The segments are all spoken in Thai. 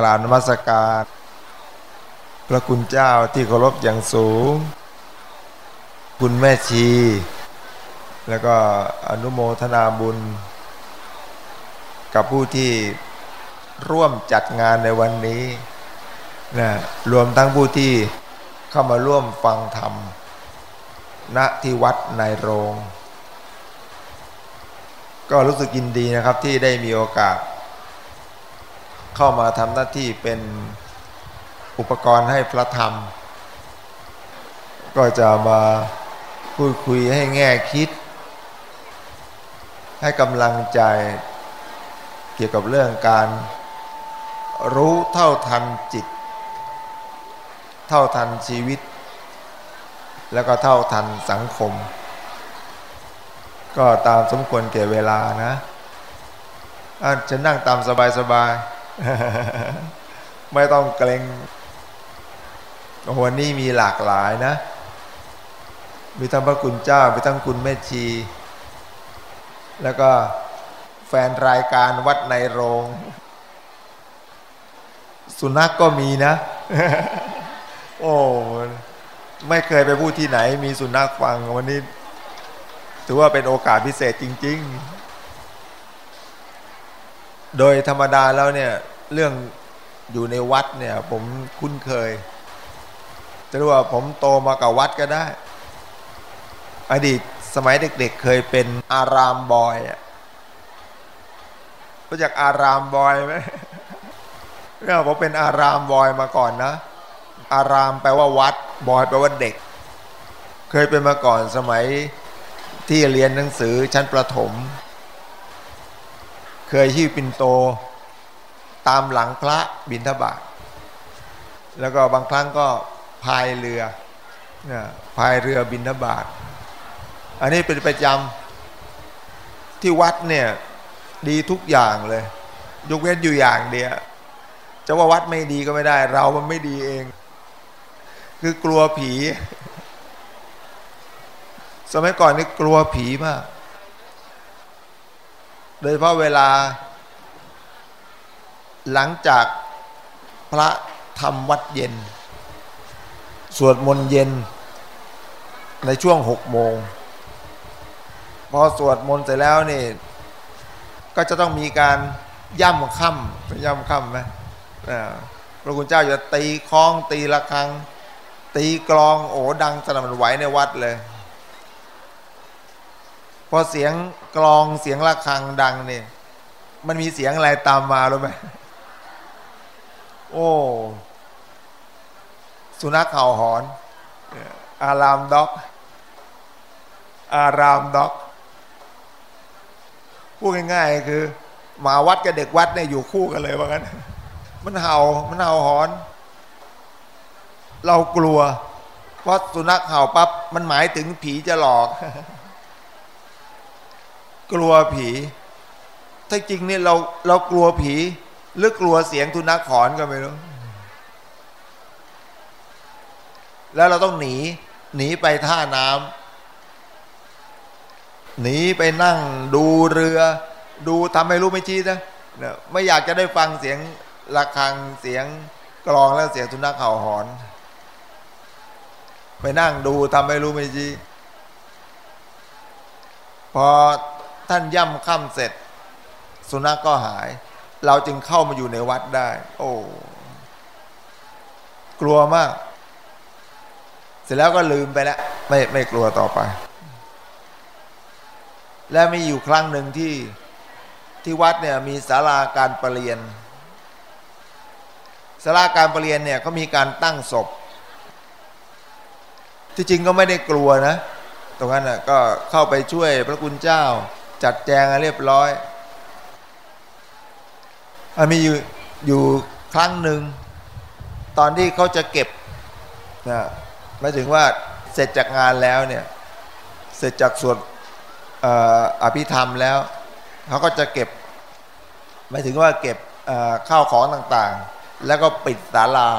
กล่าวนมัสการ พระคุณเจ้าที่เคารพอย่างสูง คุณแม่ชี แล้วก็อนุโมทนาบุญ กับผู้ที่ร่วมจัดงานในวันนี้นะรวมทั้งผู้ที่เข้ามาร่วมฟังธรรม ณที่วัดในโรง ก็รู้สึกยินดีนะครับที่ได้มีโอกาส เข้ามาทำหน้าที่เป็นอุปกรณ์ให้พระธรรม ก็จะมาพูดคุยให้แง่คิด ให้กำลังใจเกี่ยวกับเรื่องการรู้เท่าทันจิต เท่าทันชีวิต แล้วก็เท่าทันสังคม ก็ตามสมควรแก่เวลานะอาจจะนั่งตามสบายๆ ไม่ต้องเกรงวันนี้มีหลากหลายนะ มีทั้งพระคุณเจ้า มีทั้งคุณแม่ชี แล้วก็แฟนรายการวัดในโรง สุนัขกก็มีนะ โอ้ไม่เคยไปพูดที่ไหน มีสุนัขฟังวันนี้ ถือว่าเป็นโอกาสพิเศษจริง ๆ โดยธรรมดาแล้วเนี่ยเรื่องอยู่ในวัดเนี่ยผมคุ้นเคย จะรู้ว่าผมโตมากับวัดก็ได้ อดีตสมัยเด็กๆเเคยเป็นอารามบอยอะรู้จักอารามบอยไหมเนี่ยผมเป็นอารามบอยมาก่อนนะ อารามแปลว่าวัดบอยแปลว่าเด็ก เคยเป็นมาก่อนสมัยที่เรียนหนังสือชั้นประถม เคยหิ้วปินโต ตามหลังพระบิณฑบาตแล้วก็บางครั้งก็พายเรือพายเรือบิณฑบาตอันนี้เป็นประจำที่วัดเนี่ยดีทุกอย่างเลย ยกเว้นอยู่อย่างเดียวจะว่าวัดไม่ดีก็ไม่ได้ เรามันไม่ดีเอง คือกลัวผี สมัยก่อนนี่กลัวผีมาก โดยเฉพาะเวลา หลังจากพระทำวัดเย็น สวดมนต์เย็น ในช่วงหกโมง พอสวดมนต์เสร็จแล้วนี่ ก็จะต้องมีการย่ำค่ำย่ำค่ำไหมพระคุณเจ้าจะตีคล้องตีระฆัง ตีกลองโอ้ดังสนั่นไหวในวัดเลย พอเสียง กลองเสียงระฆังดังเนี่ย มันมีเสียงอะไรตามมารู้ไหมโอ้ สุนัขเห่าหอน อารามด็อก อารามด็อก พูดง่ายๆคือหมาวัดกับเด็กวัดเนี่ยอยู่คู่กันเลยว่างั้น มันเห่า มันเห่าหอน เรากลัว เพราะสุนัขเห่าปั๊บมันหมายถึงผีจะหลอก กลัวผีถ้าจริงเนี่ยเราเรากลัวผี หรือกลัวเสียงทุนักขอนก็ไม่รู้แล้วเราต้องหนี หนีไปท่าน้ำหนีไปนั่งดูเรือ ดูทำให้รู้ไม่ชี้นะไม่อยากจะได้ฟังเสียงระฆังเสียงกลองแล้วเสียงทุนักเห่าหอน ไปนั่งดูทำให้รู้ไม่ชี้พอ ท่านย่ำค่ำเสร็จ สุนัขก็หาย เราจึงเข้ามาอยู่ในวัดได้ โอ้กลัวมาก เสร็จแล้วก็ลืมไปแล้ว ไม่ไม่กลัวต่อไป และมีอยู่ครั้งหนึ่งที่ที่วัดเนี่ยมีศาลาการประเรียนศาลาการประเรียนเนี่ยเขามีการตั้งศพ ที่จริงก็ไม่ได้กลัวนะ ตรงนั้นน่ะก็เข้าไปช่วยพระคุณเจ้า จัดแจงเรียบร้อยมีอยู่อยู่ครั้งหนึ่ง ตอนที่เขาจะเก็บนะหมายถึงว่าเสร็จจากงานแล้วเนี่ยเสร็จจากสวดอภิธรรมแล้วเขาก็จะเก็บหมายถึงว่าเก็บข้าวของต่างๆ แล้วก็ปิดศาลา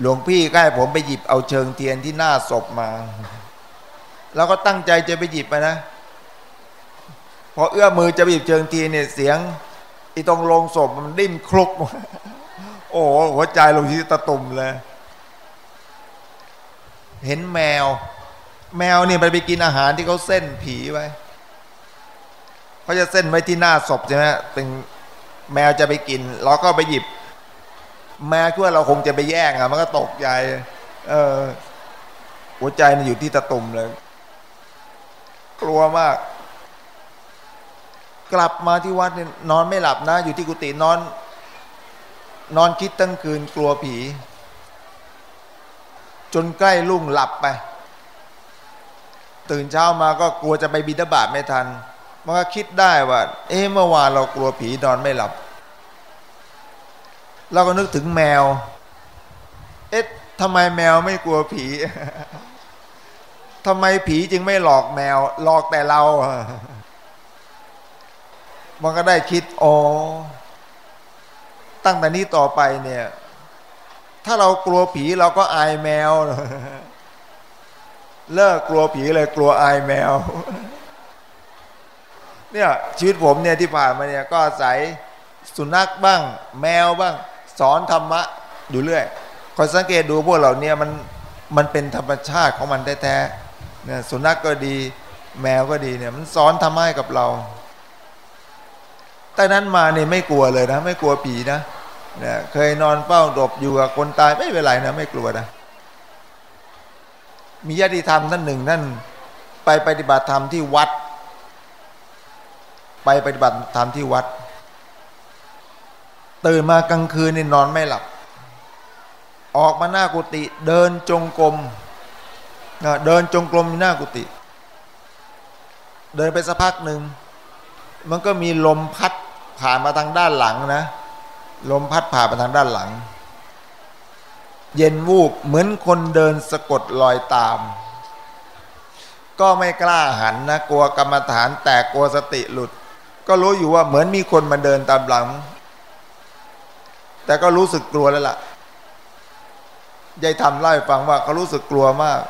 หลวงพี่ก็ให้ผมไปหยิบเอาเชิงเทียนที่หน้าศพมา เราก็ตั้งใจจะไปหยิบไปนะ พอเอื้อมือจะหยิบเชิงทีเนี่ยเสียงอีตรงลงศพมันดิ้นคลุก โอ้หัวใจลงที่ตะตุ่มเลย เห็นแมว แมวเนี่ยไปไปกินอาหารที่เขาเส้นผีไว้เขาจะเส้นไว้ที่หน้าศพใช่ไหมเป็นแมวจะไปกิน เราก็ไปหยิบ แมวคิดว่าเราคงจะไปแย่งอะมันก็ตกใจ เออหัวใจมันอยู่ที่ตะตุ่มเลย กลัวมาก กลับมาที่วัดเนี่ยนอนไม่หลับนะ อยู่ที่กุฏินอน นอนคิดตั้งคืนกลัวผี จนใกล้รุ่งหลับไป ตื่นเช้ามาก็กลัวจะไปบิดาบาตไม่ทัน มันก็คิดได้ว่า เอ๊ะเมื่อวานเรากลัวผีนอนไม่หลับ เราก็นึกถึงแมว เอ๊ะทำไมแมวไม่กลัวผี ทำไมผีจึงไม่หลอกแมว หลอกแต่เรา มันก็ได้คิดอ๋อตั้งแต่นี้ต่อไปเนี่ย ถ้าเรากลัวผีเราก็อายแมว เลิกกลัวผีเลยกลัวอายแมว เนี่ยชีวิตผมเนี่ยที่ผ่านมาเนี่ยก็อาศัยสุนัขบ้าง แมวบ้าง สอนธรรมะอยู่เรื่อยคอยสังเกตดูพวกเรานี่ยมันมันเป็นธรรมชาติของมันแท้ๆ เนี่ยสุนัขกก็ดีแมวก็ดีเนี่ยมันสอนธรรมะกับเราแต่นั้นมาเนี่ยไม่กลัวเลยนะ ไม่กลัวผีนะเนี่ยเคยนอนเฝ้าดบอยู่กับคนตายไม่เป็นไรนะไม่กลัวนะมีญาติธรรมท่านหนึ่งท่านไปปฏิบัติธรรมที่วัด ไปปฏิบัติธรรมที่วัด ตื่นมากลางคืนนี่นอนไม่หลับ ออกมาหน้ากุฏิเดินจงกรม เดินจงกรมหน้ากุฏิเดินไปสักพักหนึ่งมันก็มีลมพัดผ่านมาทางด้านหลังนะ ลมพัดผ่านมาทางด้านหลัง เย็นวูบเหมือนคนเดินสะกดรอยตาม ก็ไม่กล้าหันนะกลัวกรรมฐานแต่กลัวสติหลุด ก็รู้อยู่ว่าเหมือนมีคนมาเดินตามหลัง แต่ก็รู้สึกกลัวแล้วล่ะยายทำเล่าให้ฟังว่าเขารู้สึกกลัวมาก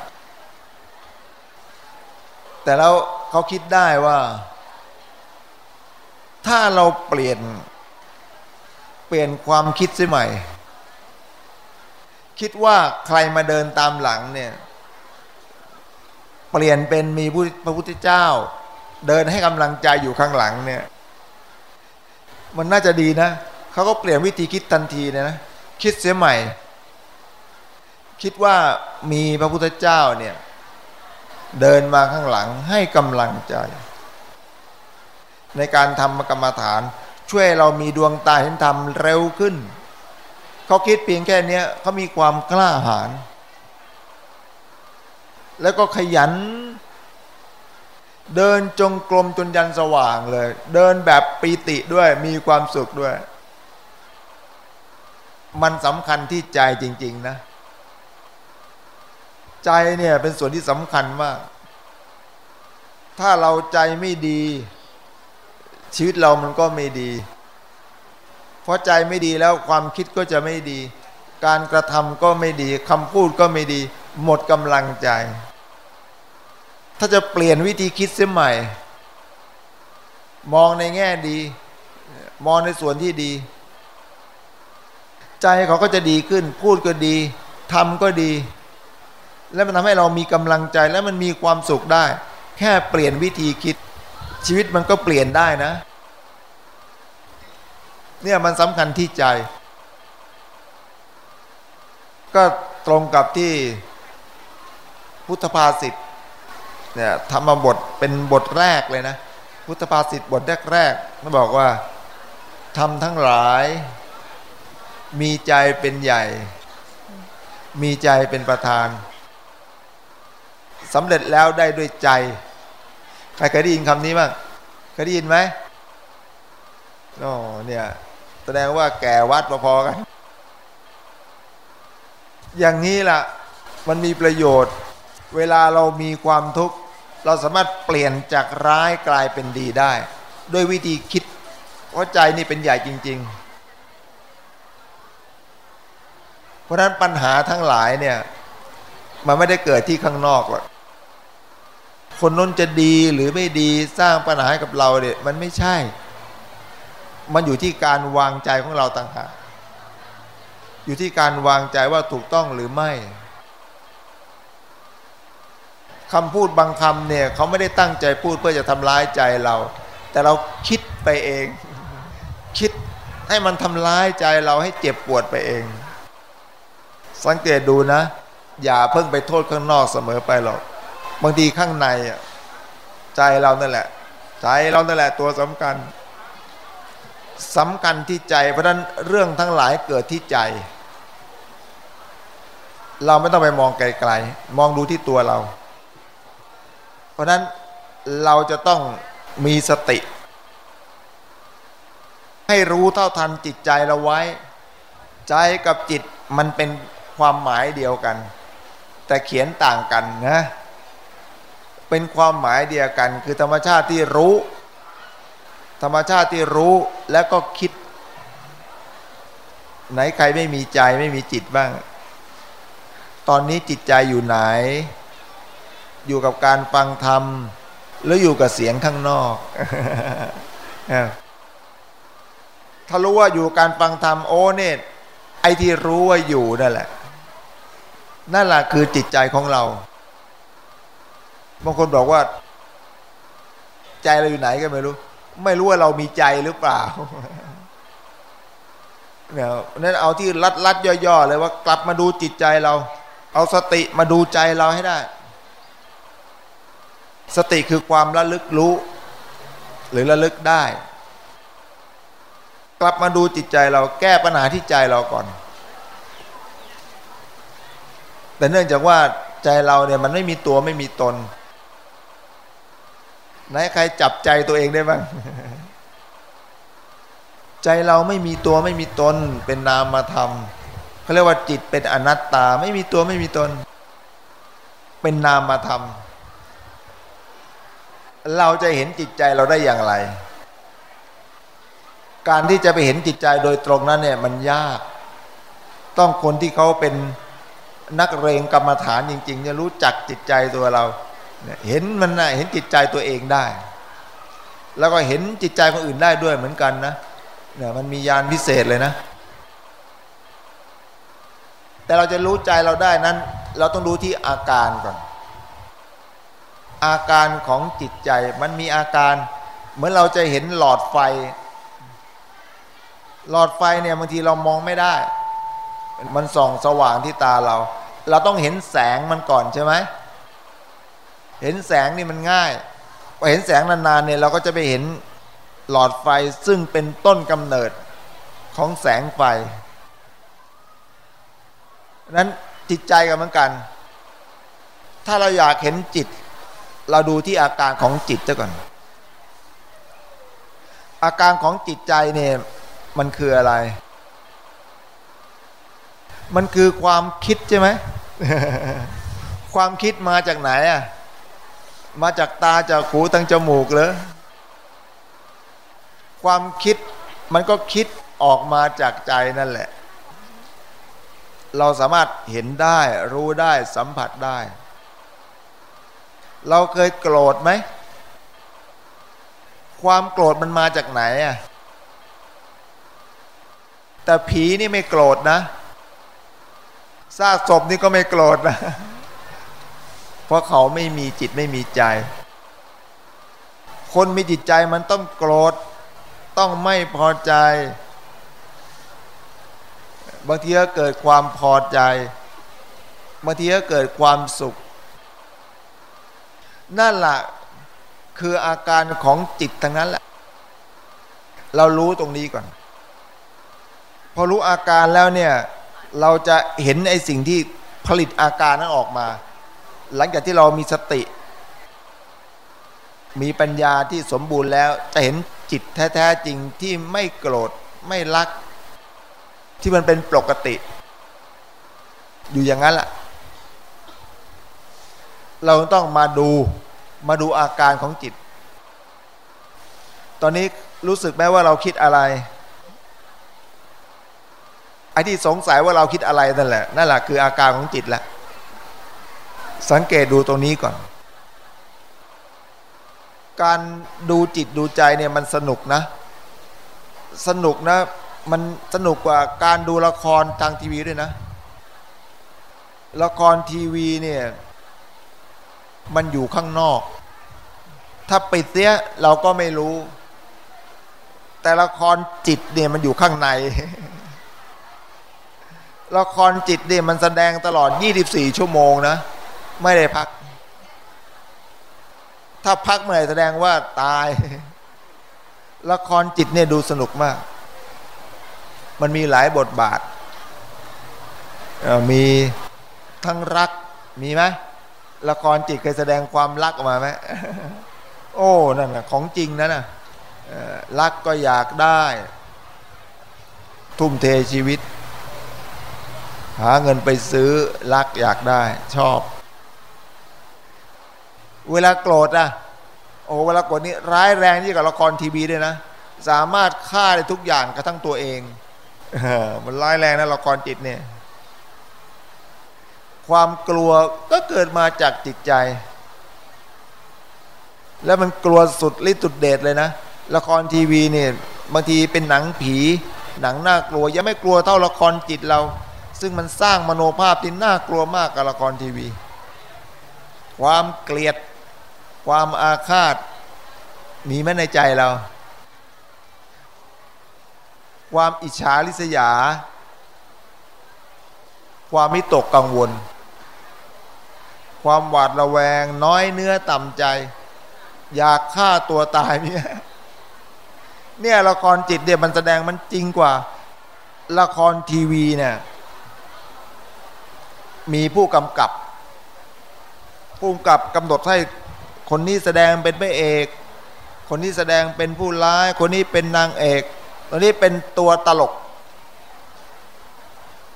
แต่แล้วเขาคิดได้ว่า ถ้าเราเปลี่ยน เปลี่ยนความคิดเสียใหม่ คิดว่าใครมาเดินตามหลังเนี่ยเปลี่ยนเป็นมีพระพุทธเจ้า เดินให้กำลังใจอยู่ข้างหลังเนี่ยมันน่าจะดีนะ เขาก็เปลี่ยนวิธีคิดทันทีนะคิดเสียใหม่ คิดว่ามีพระพุทธเจ้าเนี่ย เดินมาข้างหลังให้กำลังใจ ในการทำกรรมฐาน ช่วยเรามีดวงตาเห็นธรรมเร็วขึ้น เขาคิดเพียงแค่นี้เขามีความกล้าหาญแล้วก็ขยัน เดินจงกรมจนยันสว่างเลย เดินแบบปีติด้วยมีความสุขด้วย มันสำคัญที่ใจจริง ๆ นะ ใจเนี่ยเป็นส่วนที่สำคัญมาก ถ้าเราใจไม่ดี ชีวิตเรามันก็ไม่ดี เพราะใจไม่ดีแล้วความคิดก็จะไม่ดี การกระทำก็ไม่ดีคำพูดก็ไม่ดี หมดกำลังใจ ถ้าจะเปลี่ยนวิธีคิดเสียใหม่ มองในแง่ดี มองในส่วนที่ดี ใจเขาก็จะดีขึ้น พูดก็ดีทำก็ดี แล้วมันทำให้เรามีกำลังใจแล้วมันมีความสุขได้ แค่เปลี่ยนวิธีคิด ชีวิตมันก็เปลี่ยนได้นะ เนี่ยมันสำคัญที่ใจ ก็ตรงกับที่พุทธภาษิตเนี่ยธรรมบทเป็นบทแรกเลยนะ พุทธภาษิตบทแรกๆมันบอกว่าทำทั้งหลาย มีใจเป็นใหญ่ มีใจเป็นประธาน สำเร็จแล้วได้ด้วยใจ ใครเคยได้ยินคำนี้บ้างเคยได้ยินไหมโอ้เนี่ยแสดงว่าแก่วัดพอๆกัน อย่างนี้ล่ะ มันมีประโยชน์ เวลาเรามีความทุกข์ เราสามารถเปลี่ยนจากร้ายกลายเป็นดีได้ ด้วยวิธีคิดเพราะใจนี่เป็นใหญ่จริง ๆ เพราะนั้นปัญหาทั้งหลายเนี่ย มันไม่ได้เกิดที่ข้างนอกหรอก คนน้นจะดีหรือไม่ดีสร้างปัญหาให้กับเราเนี่ยมันไม่ใช่ มันอยู่ที่การวางใจของเราต่างหากอยู่ที่การวางใจว่าถูกต้องหรือไม่คำพูดบางคำเนี่ยเขาไม่ได้ตั้งใจพูดเพื่อจะทำร้ายใจเรา แต่เราคิดไปเอง คิดให้มันทำร้ายใจเราให้เจ็บปวดไปเอง สังเกตดูนะ อย่าเพิ่งไปโทษข้างนอกเสมอไปหรอก บางทีข้างในใจเรานั่นแหละ ใจเรานั่นแหละตัวสำคัญสำคัญที่ใจ เพราะนั้นเรื่องทั้งหลายเกิดที่ใจ เราไม่ต้องไปมองไกลๆมองดูที่ตัวเรา เพราะนั้นเราจะต้องมีสติ ให้รู้เท่าทันจิตใจเราไว้ ใจกับจิตมันเป็นความหมายเดียวกัน แต่เขียนต่างกันนะ เป็นความหมายเดียวกัน คือธรรมชาติที่รู้ ธรรมชาติที่รู้แล้วก็คิด ไหนใครไม่มีใจไม่มีจิตบ้าง ตอนนี้จิตใจอยู่ไหน อยู่กับการฟังธรรม หรืออยู่กับเสียงข้างนอกถ้ารู้ว่าอยู่การฟังธรรมโอ้เนี่ยไอ้ที่รู้ว่าอยู่นั่นแหละนั่นแหละคือจิตใจของเรา บางคนบอกว่า ใจเราอยู่ไหนก็ไม่รู้ ไม่รู้ว่าเรามีใจหรือเปล่าเนี่ยนั้นเอาที่รัดรัดย่อๆเลยว่ากลับมาดูจิตใจเรา เอาสติมาดูใจเราให้ได้ สติคือความระลึกรู้ หรือระลึกได้ กลับมาดูจิตใจเราแก้ปัญหาที่ใจเราก่อน แต่เนื่องจากว่าใจเราเนี่ยมันไม่มีตัวไม่มีตน ไหนใครจับใจตัวเองได้บ้าง ใจเราไม่มีตัวไม่มีตน เป็นนามธรรมเขาเรียกว่าจิตเป็นอนัตตาไม่มีตัวไม่มีตน เป็นนามธรรม เราจะเห็นจิตใจเราได้อย่างไร การที่จะไปเห็นจิตใจโดยตรงนั้นเนี่ยมันยาก ต้องคนที่เขาเป็นนักเรงกรรมฐานจริงๆจะรู้จักจิตใจตัวเรา เห็นมันนะเห็นจิตใจตัวเองได้ แล้วก็เห็นจิตใจคนอื่นได้ด้วยเหมือนกันนะเนี่ยมันมียานพิเศษเลยนะ แต่เราจะรู้ใจเราได้นั้น เราต้องดูที่อาการก่อน อาการของจิตใจมันมีอาการ เหมือนเราจะเห็นหลอดไฟ หลอดไฟเนี่ยบางทีเรามองไม่ได้ มันส่องสว่างที่ตาเรา เราต้องเห็นแสงมันก่อนใช่ไหม เห็นแสงนี่มันง่ายพอเห็นแสงนานๆเนี่ยเราก็จะไปเห็นหลอดไฟซึ่งเป็นต้นกำเนิดของแสงไฟนั้นจิตใจกันเหมือนกัน ถ้าเราอยากเห็นจิต เราดูที่อาการของจิตซะก่อน อาการของจิตใจเนี่ยมันคืออะไร มันคือความคิดใช่ไหม ความคิดมาจากไหนอะ มาจากตาจากหูทางจมูกเลยความคิดมันก็คิดออกมาจากใจนั่นแหละ เราสามารถเห็นได้รู้ได้สัมผัสได้ เราเคยโกรธไหม ความโกรธมันมาจากไหนอะแต่ผีนี่ไม่โกรธนะซากศพนี่ก็ไม่โกรธนะ เพราะเขาไม่มีจิตไม่มีใจ คนมีจิตใจมันต้องโกรธ ต้องไม่พอใจ บางทีก็เกิดความพอใจ บางทีก็เกิดความสุข นั่นแหละคืออาการของจิตทั้งนั้นแหละ เรารู้ตรงนี้ก่อน พอรู้อาการแล้วเนี่ย เราจะเห็นไอ้สิ่งที่ผลิตอาการนั้นออกมา หลังจากที่เรามีสติ มีปัญญาที่สมบูรณ์แล้วจะเห็นจิตแท้ๆจริงที่ไม่โกรธไม่รัก ที่มันเป็นปกติ อยู่อย่างนั้นแหละเราต้องมาดูมาดูอาการของจิต ตอนนี้รู้สึกไหมว่าเราคิดอะไรไอ้ที่สงสัยว่าเราคิดอะไรนั่นแหละนั่นแหละคืออาการของจิตแหละ สังเกตดูตรงนี้ก่อน การดูจิตดูใจเนี่ยมันสนุกนะ สนุกนะ มันสนุกกว่าการดูละครทางทีวีด้วยนะ ละครทีวีเนี่ยมันอยู่ข้างนอก ถ้าปิดเสียเราก็ไม่รู้ แต่ละครจิตเนี่ยมันอยู่ข้างใน ละครจิตเนี่ยมันแสดงตลอด 24 ชั่วโมงนะ ไม่ได้พัก ถ้าพักเมื่อไหร่แสดงว่าตาย ละครจิตเนี่ยดูสนุกมาก มันมีหลายบทบาท มีทั้งรักมีไหมละครจิตเคยแสดงความรักออกมาไหมโอ้ นั่นนะของจริงนะนะรักก็อยากได้ ทุ่มเทชีวิต หาเงินไปซื้อรักอยากได้ชอบ เวลาโกรธอะโอ้เวลาโกรดนี้ร้ายแรงที่งกับละครทีวีด้วยนะ สามารถฆ่าได้ทุกอย่างกระทั่งตัวเองมันร้ายแรงนะละครจิตเนี่ยความกลัวก็เกิดมาจากจิตใจ แล้วมันกลัวสุดฤทธิ์สุดเดชเลยนะ ละครทีวีเนี่ยบางทีเป็นหนังผี หนังน่ากลัว ยังไม่กลัวเท่าละครจิตเรา ซึ่งมันสร้างมโนภาพที่น่ากลัวมากกับละครทีวี ความเกลียด ความอาฆาต มีไหมในใจเรา ความอิจฉาริษยา ความมิตกกังวล ความหวาดระแวง น้อยเนื้อต่ำใจ อยากฆ่าตัวตายเนี่ยเนี่ยละครจิตเนี่ยมันแสดงมันจริงกว่า ละครทีวีเนี่ยมีผู้กำกับผู้กำกับกำหนดให้ คนนี้แสดงเป็นพระเอก คนนี้แสดงเป็นผู้ร้าย คนนี้เป็นนางเอกคนนี้เป็นตัวตลก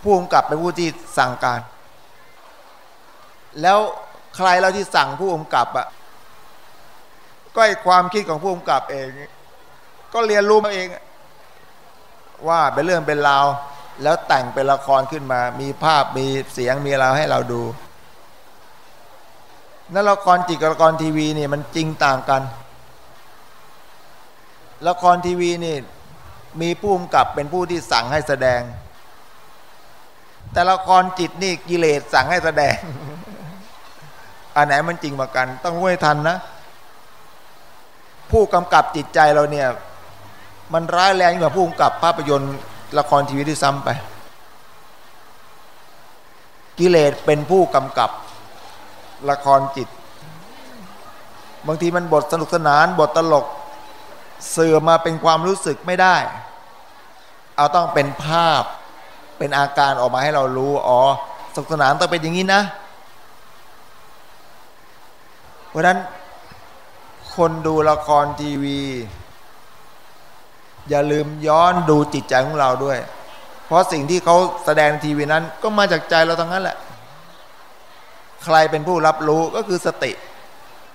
ผู้กำกับเป็นผู้ที่สั่งการ แล้วใครเราที่สั่งผู้กำกับอะก็ไอความคิดของผู้กำกับเอง ก็เรียนรู้มาเอง ว่าเป็นเรื่องเป็นราวแล้วแต่งเป็นละครขึ้นมา มีภาพมีเสียงมีอะไรให้เราดู นั่นละครจิตกับละครทีวีนี่มันจริงต่างกัน ละครทีวีนี่มีผู้กำกับเป็นผู้ที่สั่งให้แสดง แต่ละครจิตนี่กิเลสสั่งให้แสดง อันไหนมันจริงมากัน ต้องรู้ให้ทันนะ ผู้กำกับจิตใจเราเนี่ย มันร้ายแรงกว่าผู้กำกับภาพยนตร์ละครทีวีที่ซ้ำไป กิเลสเป็นผู้กำกับ ละครจิต บางทีมันบทสนุกสนานบทตลกเสื่อมาเป็นความรู้สึกไม่ได้ เอาต้องเป็นภาพเป็นอาการออกมาให้เรารู้อ๋อสนุกสนานต้องเป็นอย่างนี้นะ เพราะนั้นคนดูละครทีวี อย่าลืมย้อนดูจิตใจของเราด้วย เพราะสิ่งที่เขาแสดงทีวีนั้นก็มาจากใจเราทั้งนั้นแหละ ใครเป็นผู้รับรู้ก็คือสติ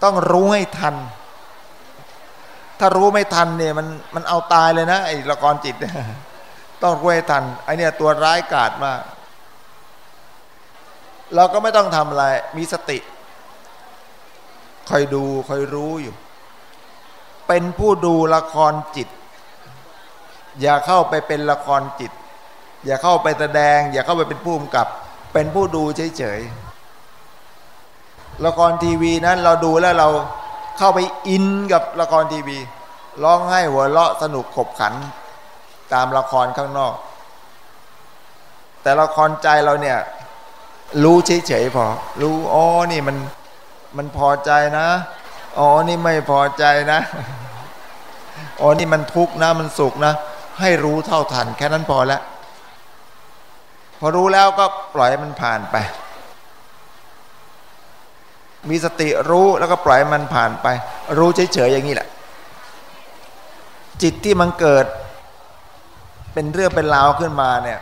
ต้องรู้ให้ทัน ถ้ารู้ไม่ทันเนี่ยมันมันเอาตายเลยนะไอ้ละครจิตต้องรู้ให้ทันไอเนี่ยตัวร้ายกาจมากเราก็ไม่ต้องทำอะไร มีสติ คอยดูคอยรู้อยู่ เป็นผู้ดูละครจิต อย่าเข้าไปเป็นละครจิต อย่าเข้าไปแสดง อย่าเข้าไปเป็นผู้กำกับ เป็นผู้ดูเฉยๆ ละครทีวีนั้นเราดูแล้วเราเข้าไปอินกับละครทีวีร้องไห้หัวเราะสนุกขบขัน ตามละครข้างนอก แต่ละครใจเราเนี่ย รู้เฉยๆพอ รู้อ๋อนี่มันมันพอใจนะอ๋อนี่ไม่พอใจนะอ๋อนี่มันทุกข์นะมันสุขนะ ให้รู้เท่าทัน แค่นั้นพอแล้วพอรู้แล้วก็ปล่อยมันผ่านไป มีสติรู้แล้วก็ปล่อยมันผ่านไป รู้เฉยๆอย่างนี้แหละ จิตที่มันเกิด เป็นเรื่องเป็นราวขึ้นมาเนี่ย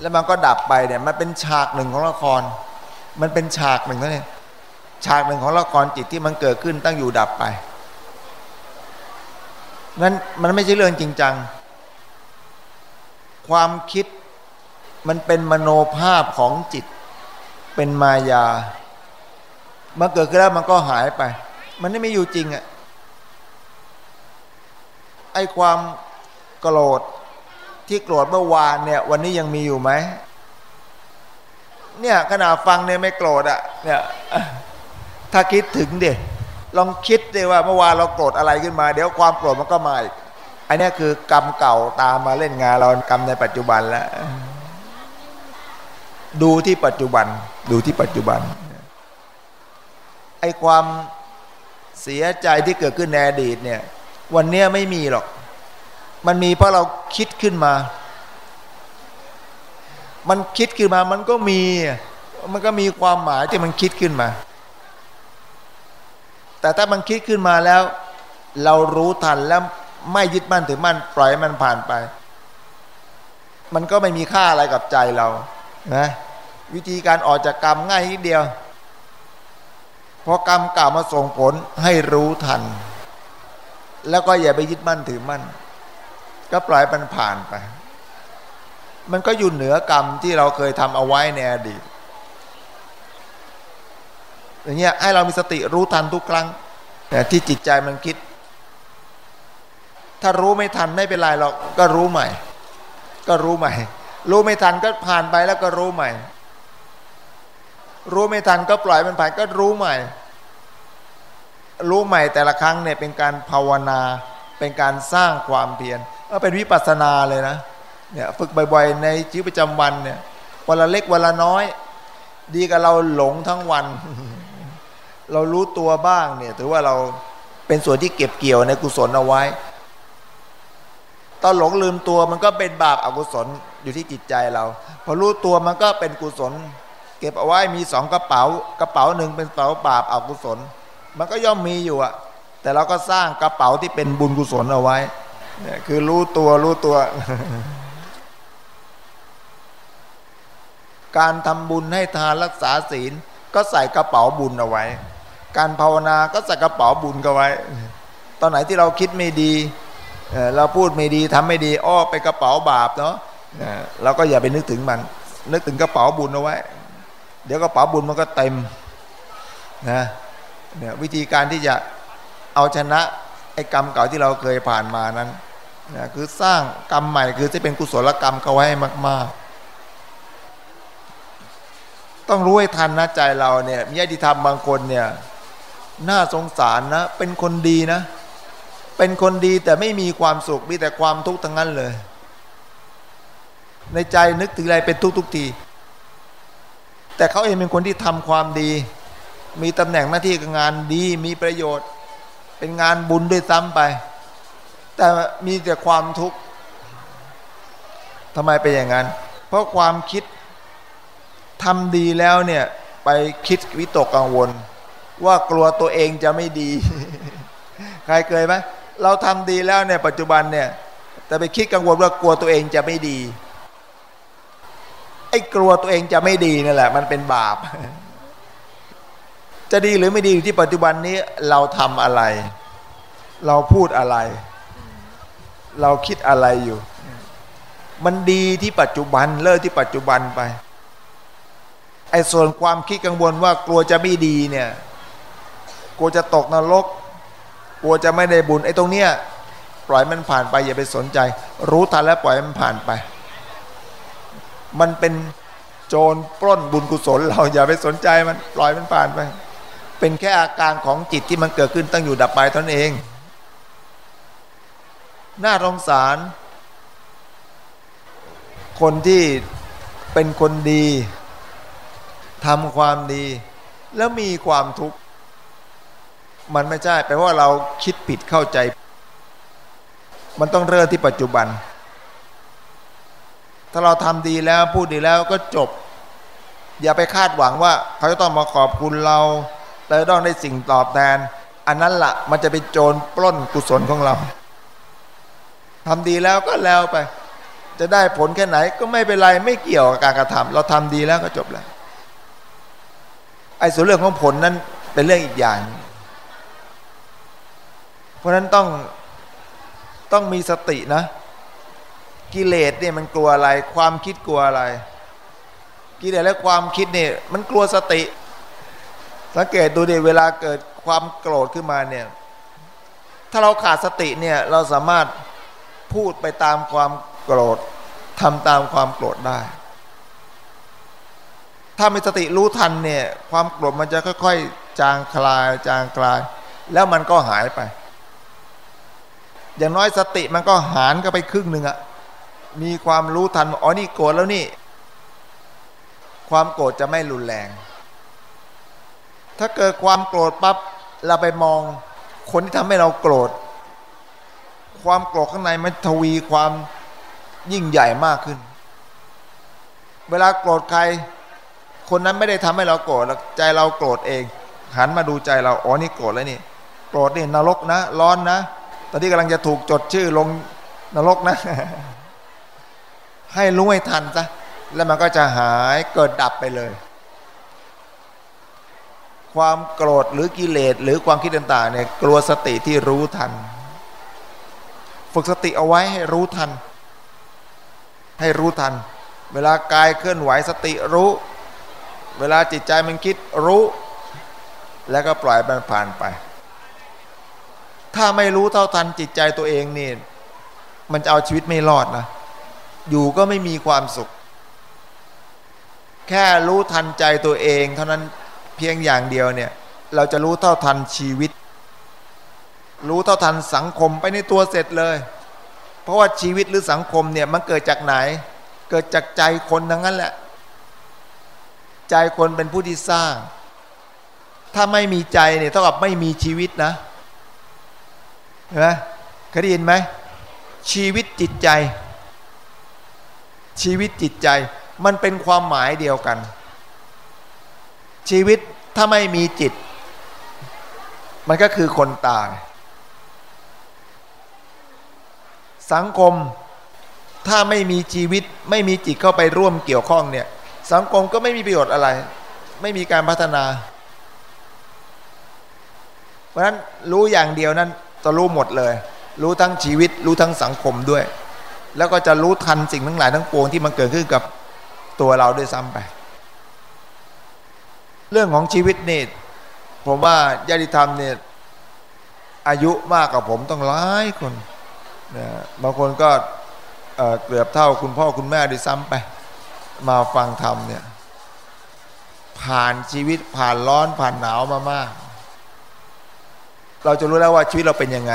แล้วมันก็ดับไปเนี่ยมันเป็นฉากหนึ่งของละคร มันเป็นฉากหนึ่งเท่านี้ฉากหนึ่งของละครจิตที่มันเกิดขึ้นตั้งอยู่ดับไปนั้นมันไม่ใช่เรื่องจริงจัง ความคิดมันเป็นมโนภาพของจิต เป็นมายา มันเกิดขึ้นแล้วมันก็หายไป มันไม่มีอยู่จริงอะไอความโกรธที่โกรธเมื่อวานเนี่ย วันนี้ยังมีอยู่ไหมเนี่ยขณะฟังเนี่ยไม่โกรธอะเนี่ยถ้าคิดถึงเด็ลองคิดดิว่าเมื่อวานเราโกรธอะไรขึ้นมา เดี๋ยวความโกรธมันก็มาอีกอันนี้คือกรรมเก่าตามมาเล่นงานเรากรรมในปัจจุบันแล้ว ดูที่ปัจจุบัน ดูที่ปัจจุบัน ไอความเสียใจที่เกิดขึ้นในอดีตเนี่ยวันนี้ไม่มีหรอก มันมีเพราะเราคิดขึ้นมา มันคิดขึ้นมามันก็มี มันก็มีความหมายที่มันคิดขึ้นมา แต่ถ้ามันคิดขึ้นมาแล้ว เรารู้ทันแล้วไม่ยึดมั่นถือมั่นปล่อยมันผ่านไป มันก็ไม่มีค่าอะไรกับใจเรานะวิธีการออกจากกรรมง่ายนิดเดียว พอกรรมเก่ามาส่งผลให้รู้ทัน แล้วก็อย่าไปยึดมั่นถือมั่น ก็ปล่อยมันผ่านไป มันก็อยู่เหนือกรรมที่เราเคยทำเอาไว้ในอดีตอย่างเงี้ยให้เรามีสติรู้ทันทุกครั้งแต่ที่จิตใจมันคิด ถ้ารู้ไม่ทันไม่เป็นไรหรอกก็รู้ใหม่ ก็รู้ใหม่ รู้ไม่ทันก็ผ่านไปแล้วก็รู้ใหม่ รู้ไม่ทันก็ปล่อยมันผ่านก็รู้ใหม่ รู้ใหม่แต่ละครั้งเนี่ยเป็นการภาวนา เป็นการสร้างความเพียรก็เป็นวิปัสสนาเลยนะเนี่ยฝึกบ่อยๆ ในชีวิตประจำวันเนี่ยวันละเล็กวันละน้อย ดีกับเราหลงทั้งวัน เรารู้ตัวบ้างเนี่ยถือว่าเราเป็นส่วนที่เก็บเกี่ยวในกุศลเอาไว้ตอนหลงลืมตัวมันก็เป็นบาปอากุศลอยู่ที่จิตใจเรา พอรู้ตัวมันก็เป็นกุศล เก็บเอาไว้มีสองกระเป๋ากระเป๋าหนึ่งเป็นกระเป๋าบาปอกุศล มันก็ย่อมมีอยู่อะแต่เราก็สร้างกระเป๋าที่เป็นบุญกุศลเอาไว้เนี่ยคือรู้ตัวรู้ตัว การทำบุญให้ทานรักษาศีล ก็ใส่กระเป๋าบุญเอาไว้ การภาวนาก็ใส่กระเป๋าบุญก็ไว้ ตอนไหนที่เราคิดไม่ดีเราพูดไม่ดีทำไม่ดีอ้อไปกระเป๋าบาปเนาะเราก็อย่าไปนึกถึงมัน นึกถึงกระเป๋าบุญเอาไว้ เดี๋ยวกระเป๋าบุญมันก็เต็มนะเนี่ยวิธีการที่จะเอาชนะไอ้กรรมเก่าที่เราเคยผ่านมานั้นนะคือสร้างกรรมใหม่คือจะเป็นกุศลกรรมเขาไว้มาก ๆ ต้องรู้ให้ทันนะใจเราเนี่ยมีญาติธรรมบางคนเนี่ยน่าสงสารนะ เป็นคนดีนะ เป็นคนดีแต่ไม่มีความสุขมีแต่ความทุกข์ทั้งนั้นเลย ในใจนึกถึงอะไรเป็นทุกทุกที แต่เขาเองเป็นคนที่ทำความดี มีตำแหน่งหน้าที่กับงานดีมีประโยชน์ เป็นงานบุญด้วยซ้ำไป แต่มีแต่ความทุกข์ทำไมเป็นอย่างนั้น เพราะความคิดทำดีแล้วเนี่ยไปคิดวิตกกังวล ว่ากลัวตัวเองจะไม่ดี ใครเคยไหมเราทำดีแล้วเนี่ยปัจจุบันเนี่ยแต่ไปคิดกังวลว่ากลัวตัวเองจะไม่ดี ไอ้กลัวตัวเองจะไม่ดีนั่นแหละ มันเป็นบาป จะดีหรือไม่ดีอยู่ที่ปัจจุบันนี้เราทำอะไร เราพูดอะไร เราคิดอะไรอยู่ มันดีที่ปัจจุบันเลิกที่ปัจจุบันไปไอ้ส่วนความคิดกังวลว่ากลัวจะไม่ดีเนี่ยกลัวจะตกนรกกลัวจะไม่ได้บุญไอ้ตรงเนี้ยปล่อยมันผ่านไปอย่าไปสนใจ รู้ทันแล้วปล่อยมันผ่านไป มันเป็นโจรปล้นบุญกุศล เราอย่าไปสนใจมันปล่อยมันผ่านไป เป็นแค่อาการของจิตที่มันเกิดขึ้นตั้งอยู่ดับไปตนเองน่าสงสาร คนที่เป็นคนดีทำความดี แล้วมีความทุกข์มันไม่ใช่แปลว่าเราคิดผิดเข้าใจ มันต้องเริ่มที่ปัจจุบัน ถ้าเราทำดีแล้วพูดดีแล้วก็จบ อย่าไปคาดหวังว่า เขาจะต้องมาขอบคุณเราเราต้องได้สิ่งตอบแทน อันนั้นละ่ะมันจะเป็นโจรปล้นกุศลของเราทำดีแล้วก็แล้วไป จะได้ผลแค่ไหนก็ไม่เป็นไรไม่เกี่ยวกับการกระทำเราทำดีแล้วก็จบแล้วไอ้ส่วนเรื่องของผลนั้นเป็นเรื่องอีกอย่าง เพราะฉะนั้นต้องต้องมีสตินะ กิเลสเนี่ยมันกลัวอะไร ความคิดกลัวอะไร กิเลสและความคิดเนี่ยมันกลัวสติ สังเกตดูดิเวลาเกิดความโกรธขึ้นมาเนี่ย ถ้าเราขาดสติเนี่ยเราสามารถพูดไปตามความโกรธทำตามความโกรธได้ ถ้ามีสติรู้ทันเนี่ย ความโกรธมันจะค่อยๆ จางคลาย จางคลาย แล้วมันก็หายไป อย่างน้อยสติมันก็หารก็ไปครึ่งหนึ่งอะ มีความรู้ทันอ๋อนี่โกรธแล้วนี่ ความโกรธจะไม่รุนแรง ถ้าเกิดความโกรธปั๊บเราไปมองคนที่ทำให้เราโกรธ ความโกรธข้างในมันทวีความยิ่งใหญ่มากขึ้น เวลาโกรธใคร คนนั้นไม่ได้ทำให้เราโกรธใจเราโกรธเอง หันมาดูใจเราอ๋อนี่โกรธแล้วนี่โกรธนี่นรกนะ ร้อนนะ ตอนนี้กำลังจะถูกจดชื่อลงนรกนะ ให้รู้ให้ทันซะแล้วมันก็จะหายเกิดดับไปเลย ความโกรธหรือกิเลสหรือความคิดต่างๆเนี่ยกลัวสติที่รู้ทัน ฝึกสติเอาไว้ให้รู้ทัน ให้รู้ทัน เวลากายเคลื่อนไหวสติรู้ เวลาจิตใจมันคิดรู้ แล้วก็ปล่อยมันผ่านไป ถ้าไม่รู้เท่าทันจิตใจตัวเองนี่มันจะเอาชีวิตไม่รอดนะ อยู่ก็ไม่มีความสุข แค่รู้ทันใจตัวเอง เท่านั้นเพียงอย่างเดียวเนี่ยเราจะรู้เท่าทันชีวิต รู้เท่าทันสังคมไปในตัวเสร็จเลย เพราะว่าชีวิตหรือสังคมเนี่ยมันเกิดจากไหน เกิดจากใจคนทั้งนั้นแหละ ใจคนเป็นผู้ที่สร้าง ถ้าไม่มีใจเนี่ยเท่ากับไม่มีชีวิตนะเห็นไหมเคยได้ยินไหมชีวิตจิตใจ ชีวิตจิตใจมันเป็นความหมายเดียวกัน ชีวิตถ้าไม่มีจิต มันก็คือคนตาย สังคมถ้าไม่มีชีวิตไม่มีจิตเข้าไปร่วมเกี่ยวข้องเนี่ย สังคมก็ไม่มีประโยชน์อะไร ไม่มีการพัฒนา เพราะฉะนั้นรู้อย่างเดียวนั้นจะรู้หมดเลย รู้ทั้งชีวิตรู้ทั้งสังคมด้วย แล้วก็จะรู้ทันสิ่งทั้งหลายทั้งปวงที่มันเกิดขึ้นกับตัวเราด้วยซ้ำไป เรื่องของชีวิตนี่ผมว่าญาติธรรมเนี่ยอายุมากกว่าผมต้องหลายคนนะบางคนก็เกือบเท่าคุณพ่อคุณแม่ด้วยซ้ำไป มาฟังธรรมเนี่ยผ่านชีวิตผ่านร้อนผ่านหนาวมามาก เราจะรู้แล้วว่าชีวิตเราเป็นยังไง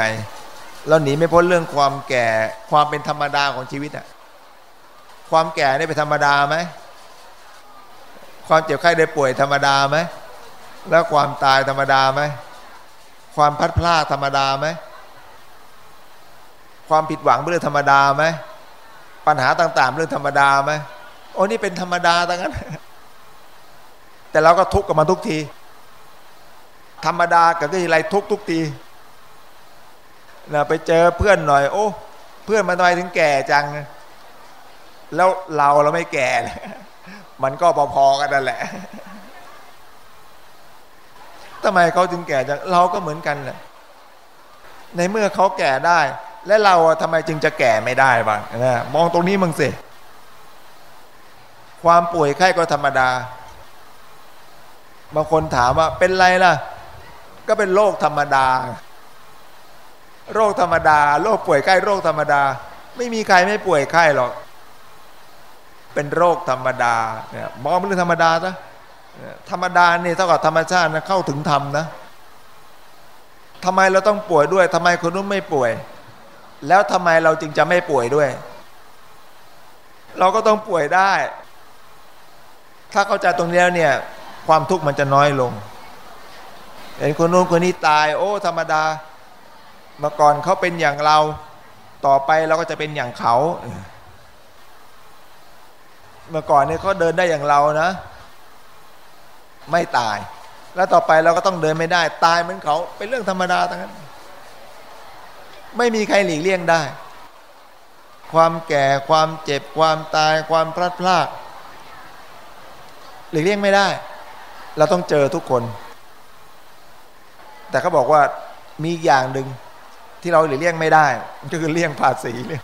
เราหนีไม่พ้นเรื่องความแก่ความเป็นธรรมดาของชีวิตอะความแก่นี่เป็นธรรมดาไหมความเจ็บไข้ได้ป่วยธรรมดาไหมแล้วความตายธรรมดาไหมความพัดพลาดธรรมดาไหมความผิดหวังเป็นเรื่องธรรมดาไหมปัญหาต่างๆเรื่องธรรมดาไหมโอ้นี่เป็นธรรมดาตั้งนั้น แต่เราก็ทุกข์กับมันทุกที ธรรมดากับก็อะไรทุกทุกที นะไปเจอเพื่อนหน่อย โอ้ เพื่อนมันทำไมถึงแก่จัง แล้วเราเราไม่แก่ มันก็พอๆกันนั่นแหละทำไมเขาจึงแก่จังเราก็เหมือนกันแหละในเมื่อเขาแก่ได้ และเราทำไมจึงจะแก่ไม่ได้บ้างนะมองตรงนี้มึงสิความป่วยไข้ก็ธรรมดา บางคนถามว่าเป็นไรล่ะ ก็เป็นโรคธรรมดา โรคธรรมดา โรคป่วยไข้โรคธรรมดา ไม่มีใครไม่ป่วยไข้หรอก เป็นโรคธรรมดาเนี่ยมองเป็นเรื่องธรรมดาซะธรรมดาเนี่ยเท่ากับธรรมชาตินะเข้าถึงธรรมนะทำไมเราต้องป่วยด้วยทำไมคนนู้นไม่ป่วย แล้วทำไมเราจึงจะไม่ป่วยด้วย เราก็ต้องป่วยได้ ถ้าเข้าใจตรงนี้เนี่ย ความทุกข์มันจะน้อยลง เห็นคนนู้นคนนี้ตาย โอ้ ธรรมดา เมื่อก่อนเขาเป็นอย่างเราต่อไปเราก็จะเป็นอย่างเขา เมื่อก่อนเนี่ยเขาเดินได้อย่างเรานะ ไม่ตาย แล้วต่อไปเราก็ต้องเดินไม่ได้ ตายเหมือนเขาเป็นเรื่องธรรมดาทั้งนั้น ไม่มีใครหลีกเลี่ยงได้ ความแก่ความเจ็บความตายความพลาดพลาดหลีกเลี่ยงไม่ได้ เราต้องเจอทุกคน แต่เขาบอกว่ามีอย่างหนึ่ง ที่เราหลีกเลี่ยงไม่ได้ก็คือเลี่ยงภาษีเนี่ย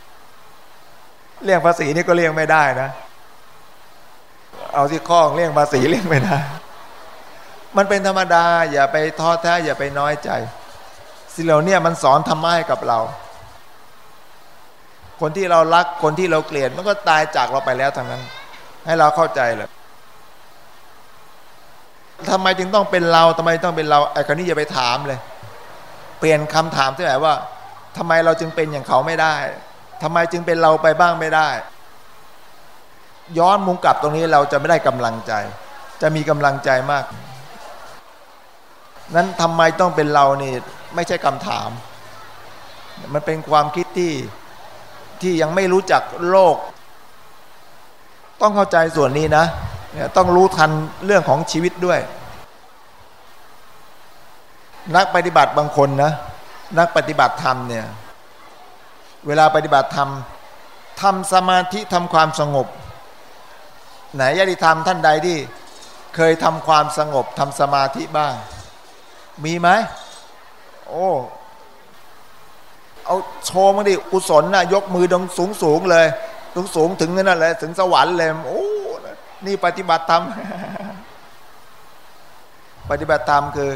เลี่ยงภาษีนี่ก็เลี่ยงไม่ได้นะ เอาที่ข้องเลี่ยงภาษีเลี่ยงไม่ได้ มันเป็นธรรมดา อย่าไปท้อแท้อย่าไปน้อยใจสิ่งเหล่านี้มันสอนธรรมะให้กับเรา คนที่เรารักคนที่เราเกลียดมันก็ตายจากเราไปแล้วทั้งนั้น ให้เราเข้าใจเลยทำไมจึงต้องเป็นเราทำไมต้องเป็นเราไอ้คนนี้อย่าไปถามเลย เปลี่ยนคำถามที่ไหนว่าทำไมเราจึงเป็นอย่างเขาไม่ได้ทำไมจึงเป็นเราไปบ้างไม่ได้ ย้อนมุงกลับตรงนี้เราจะไม่ได้กำลังใจ จะมีกำลังใจมาก นั้นทำไมต้องเป็นเรานี่ไม่ใช่คำถาม มันเป็นความคิดที่ที่ยังไม่รู้จักโลก ต้องเข้าใจส่วนนี้นะต้องรู้ทันเรื่องของชีวิตด้วย นักปฏิบัติบางคนนะนักปฏิบัติธรรมเนี่ยเวลาปฏิบัติธรรมทำสมาธิทำความสงบ ไหนญาติธรรมท่านใดที่เคยทำความสงบทำสมาธิบ้าง มีไหมโอ้เอาโชว์มาดิกุศลนะยกมือดงสูงสูงเลยสูงสูงถึงนั่นแหละถึงสวรรค์เลยโอ้นี่ปฏิบัติธรรม ปฏิบัติธรรมคือ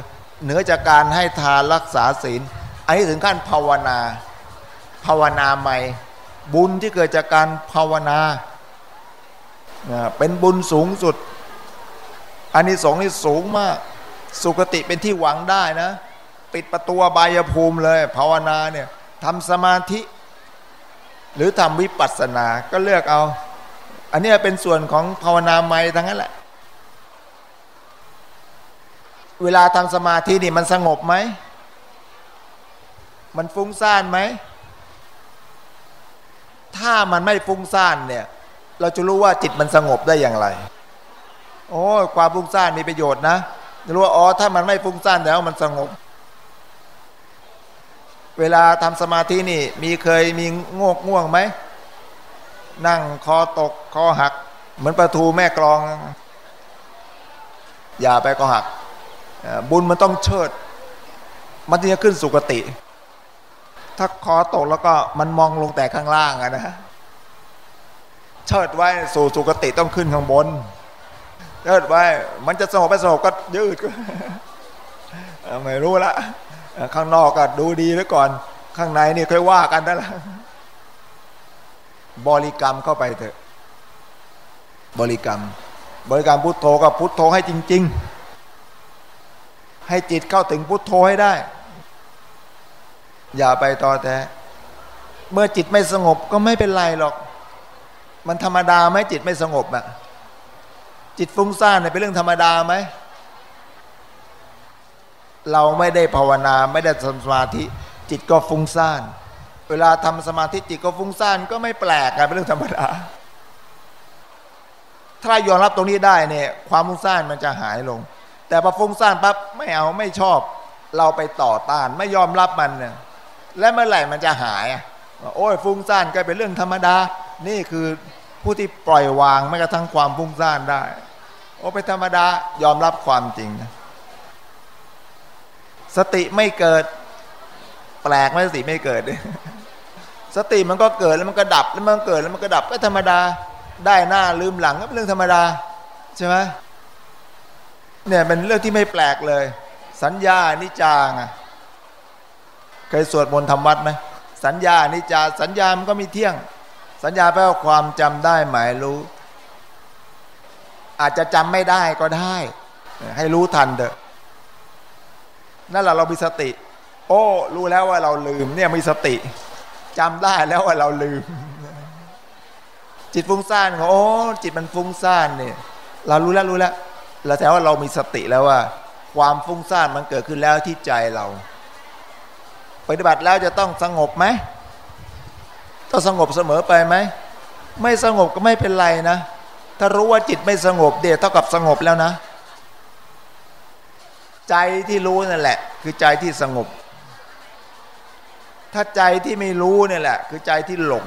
เหนือจากการให้ทานรักษาศีล อันนี้ถึงขั้นภาวนา ภาวนาใหม่ บุญที่เกิดจากการภาวนา เป็นบุญสูงสุด อันนี้สองนี่สูงมาก สุคติเป็นที่หวังได้นะ ปิดประตูบายภูมิเลย ภาวนาเนี่ยทำสมาธิ หรือทำวิปัสสนา ก็เลือกเอา อันนี้เป็นส่วนของภาวนาไม่ทั้งนั้นแหละ เวลาทำสมาธินี่มันสงบไหม มันฟุ้งซ่านไหม ถ้ามันไม่ฟุ้งซ่านเนี่ย เราจะรู้ว่าจิตมันสงบได้อย่างไร โอ้ความฟุ้งซ่านมีประโยชน์นะจะรู้ว่าอ๋อถ้ามันไม่ฟุ้งซ่านแล้วมันสงบ เวลาทำสมาธินี่ มีเคยมีง่วงง่วงไหม นั่งคอตกคอหัก เหมือนประตูแม่กรอง อย่าไปก็หัก บุญมันต้องเชิด มันจะขึ้นสุคติ ถ้าคอตกแล้วก็มันมองลงแต่ข้างล่างอะนะเชิดไว้สู่สุคติต้องขึ้นข้างบนเชิดไว้ มันจะสงบไปสงบก็ยืดก็ไม่รู้ละข้างนอกก็ดูดีแล้วก่อน ข้างในนี่ค่อยว่ากันได้ละบริกรรมเข้าไปเถอะ บริกรรม บริกรรมพุทโธก็พุทโธให้จริง ๆ ให้จิตเข้าถึงพุทโธให้ได้ อย่าไปต่อแต่เมื่อจิตไม่สงบก็ไม่เป็นไรหรอก มันธรรมดาไหมจิตไม่สงบอะจิตฟุ้งซ่านเป็นเรื่องธรรมดาไหมเราไม่ได้ภาวนาไม่ได้สมาธิจิตก็ฟุ้งซ่าน เวลาทำสมาธิจิตก็ฟุ้งซ่านก็ไม่แปลกกันเป็นเรื่องธรรมดา ถ้ายอมรับตรงนี้ได้เนี่ยความฟุ้งซ่านมันจะหายลง แต่พอฟุ้งซ่านปั๊บไม่เอาไม่ชอบ เราไปต่อต้านไม่ยอมรับมันเนี่ยและเมื่อไหร่มันจะหายโอ้ยฟุ้งซ่านก็เป็นเรื่องธรรมดา นี่คือผู้ที่ปล่อยวางไม่กระทั่งความฟุ้งซ่านได้ โอ้เป็นธรรมดายอมรับความจริงสติไม่เกิด แปลกไหมสติไม่เกิด สติมันก็เกิดแล้วมันก็ดับแล้วมันเกิดแล้วมันก็ดับก็ธรรมดา ได้หน้าลืมหลังก็เป็นเรื่องธรรมดาใช่ไหม เนี่ยเป็นเรื่องที่ไม่แปลกเลย สัญญานิจางอะเคยสวดมนต์ทำวัดไหมสัญญานิจาสัญญามันก็มีเที่ยง สัญญาแปลว่าความจำได้หมายรู้ อาจจะจำไม่ได้ก็ได้ ให้รู้ทันเถอะนั่นแหละเรามีสติ โอ้ รู้แล้วว่าเราลืม เนี่ยมีสติจำได้แล้วว่าเราลืม จิตฟุ้งซ่านโอ้จิตมันฟุ้งซ่านเนี่ย เรารู้แล้วรู้แล้ว เราแต่ว่าเรามีสติแล้วว่า ความฟุ้งซ่านมันเกิดขึ้นแล้วที่ใจเรา ปฏิบัติแล้วจะต้องสงบไหมต้องสงบเสมอไปไหมไม่สงบก็ไม่เป็นไรนะ ถ้ารู้ว่าจิตไม่สงบเดี๋ยวเท่ากับสงบแล้วนะ ใจที่รู้นั่นแหละ คือใจที่สงบ ถ้าใจที่ไม่รู้นี่แหละ คือใจที่หลง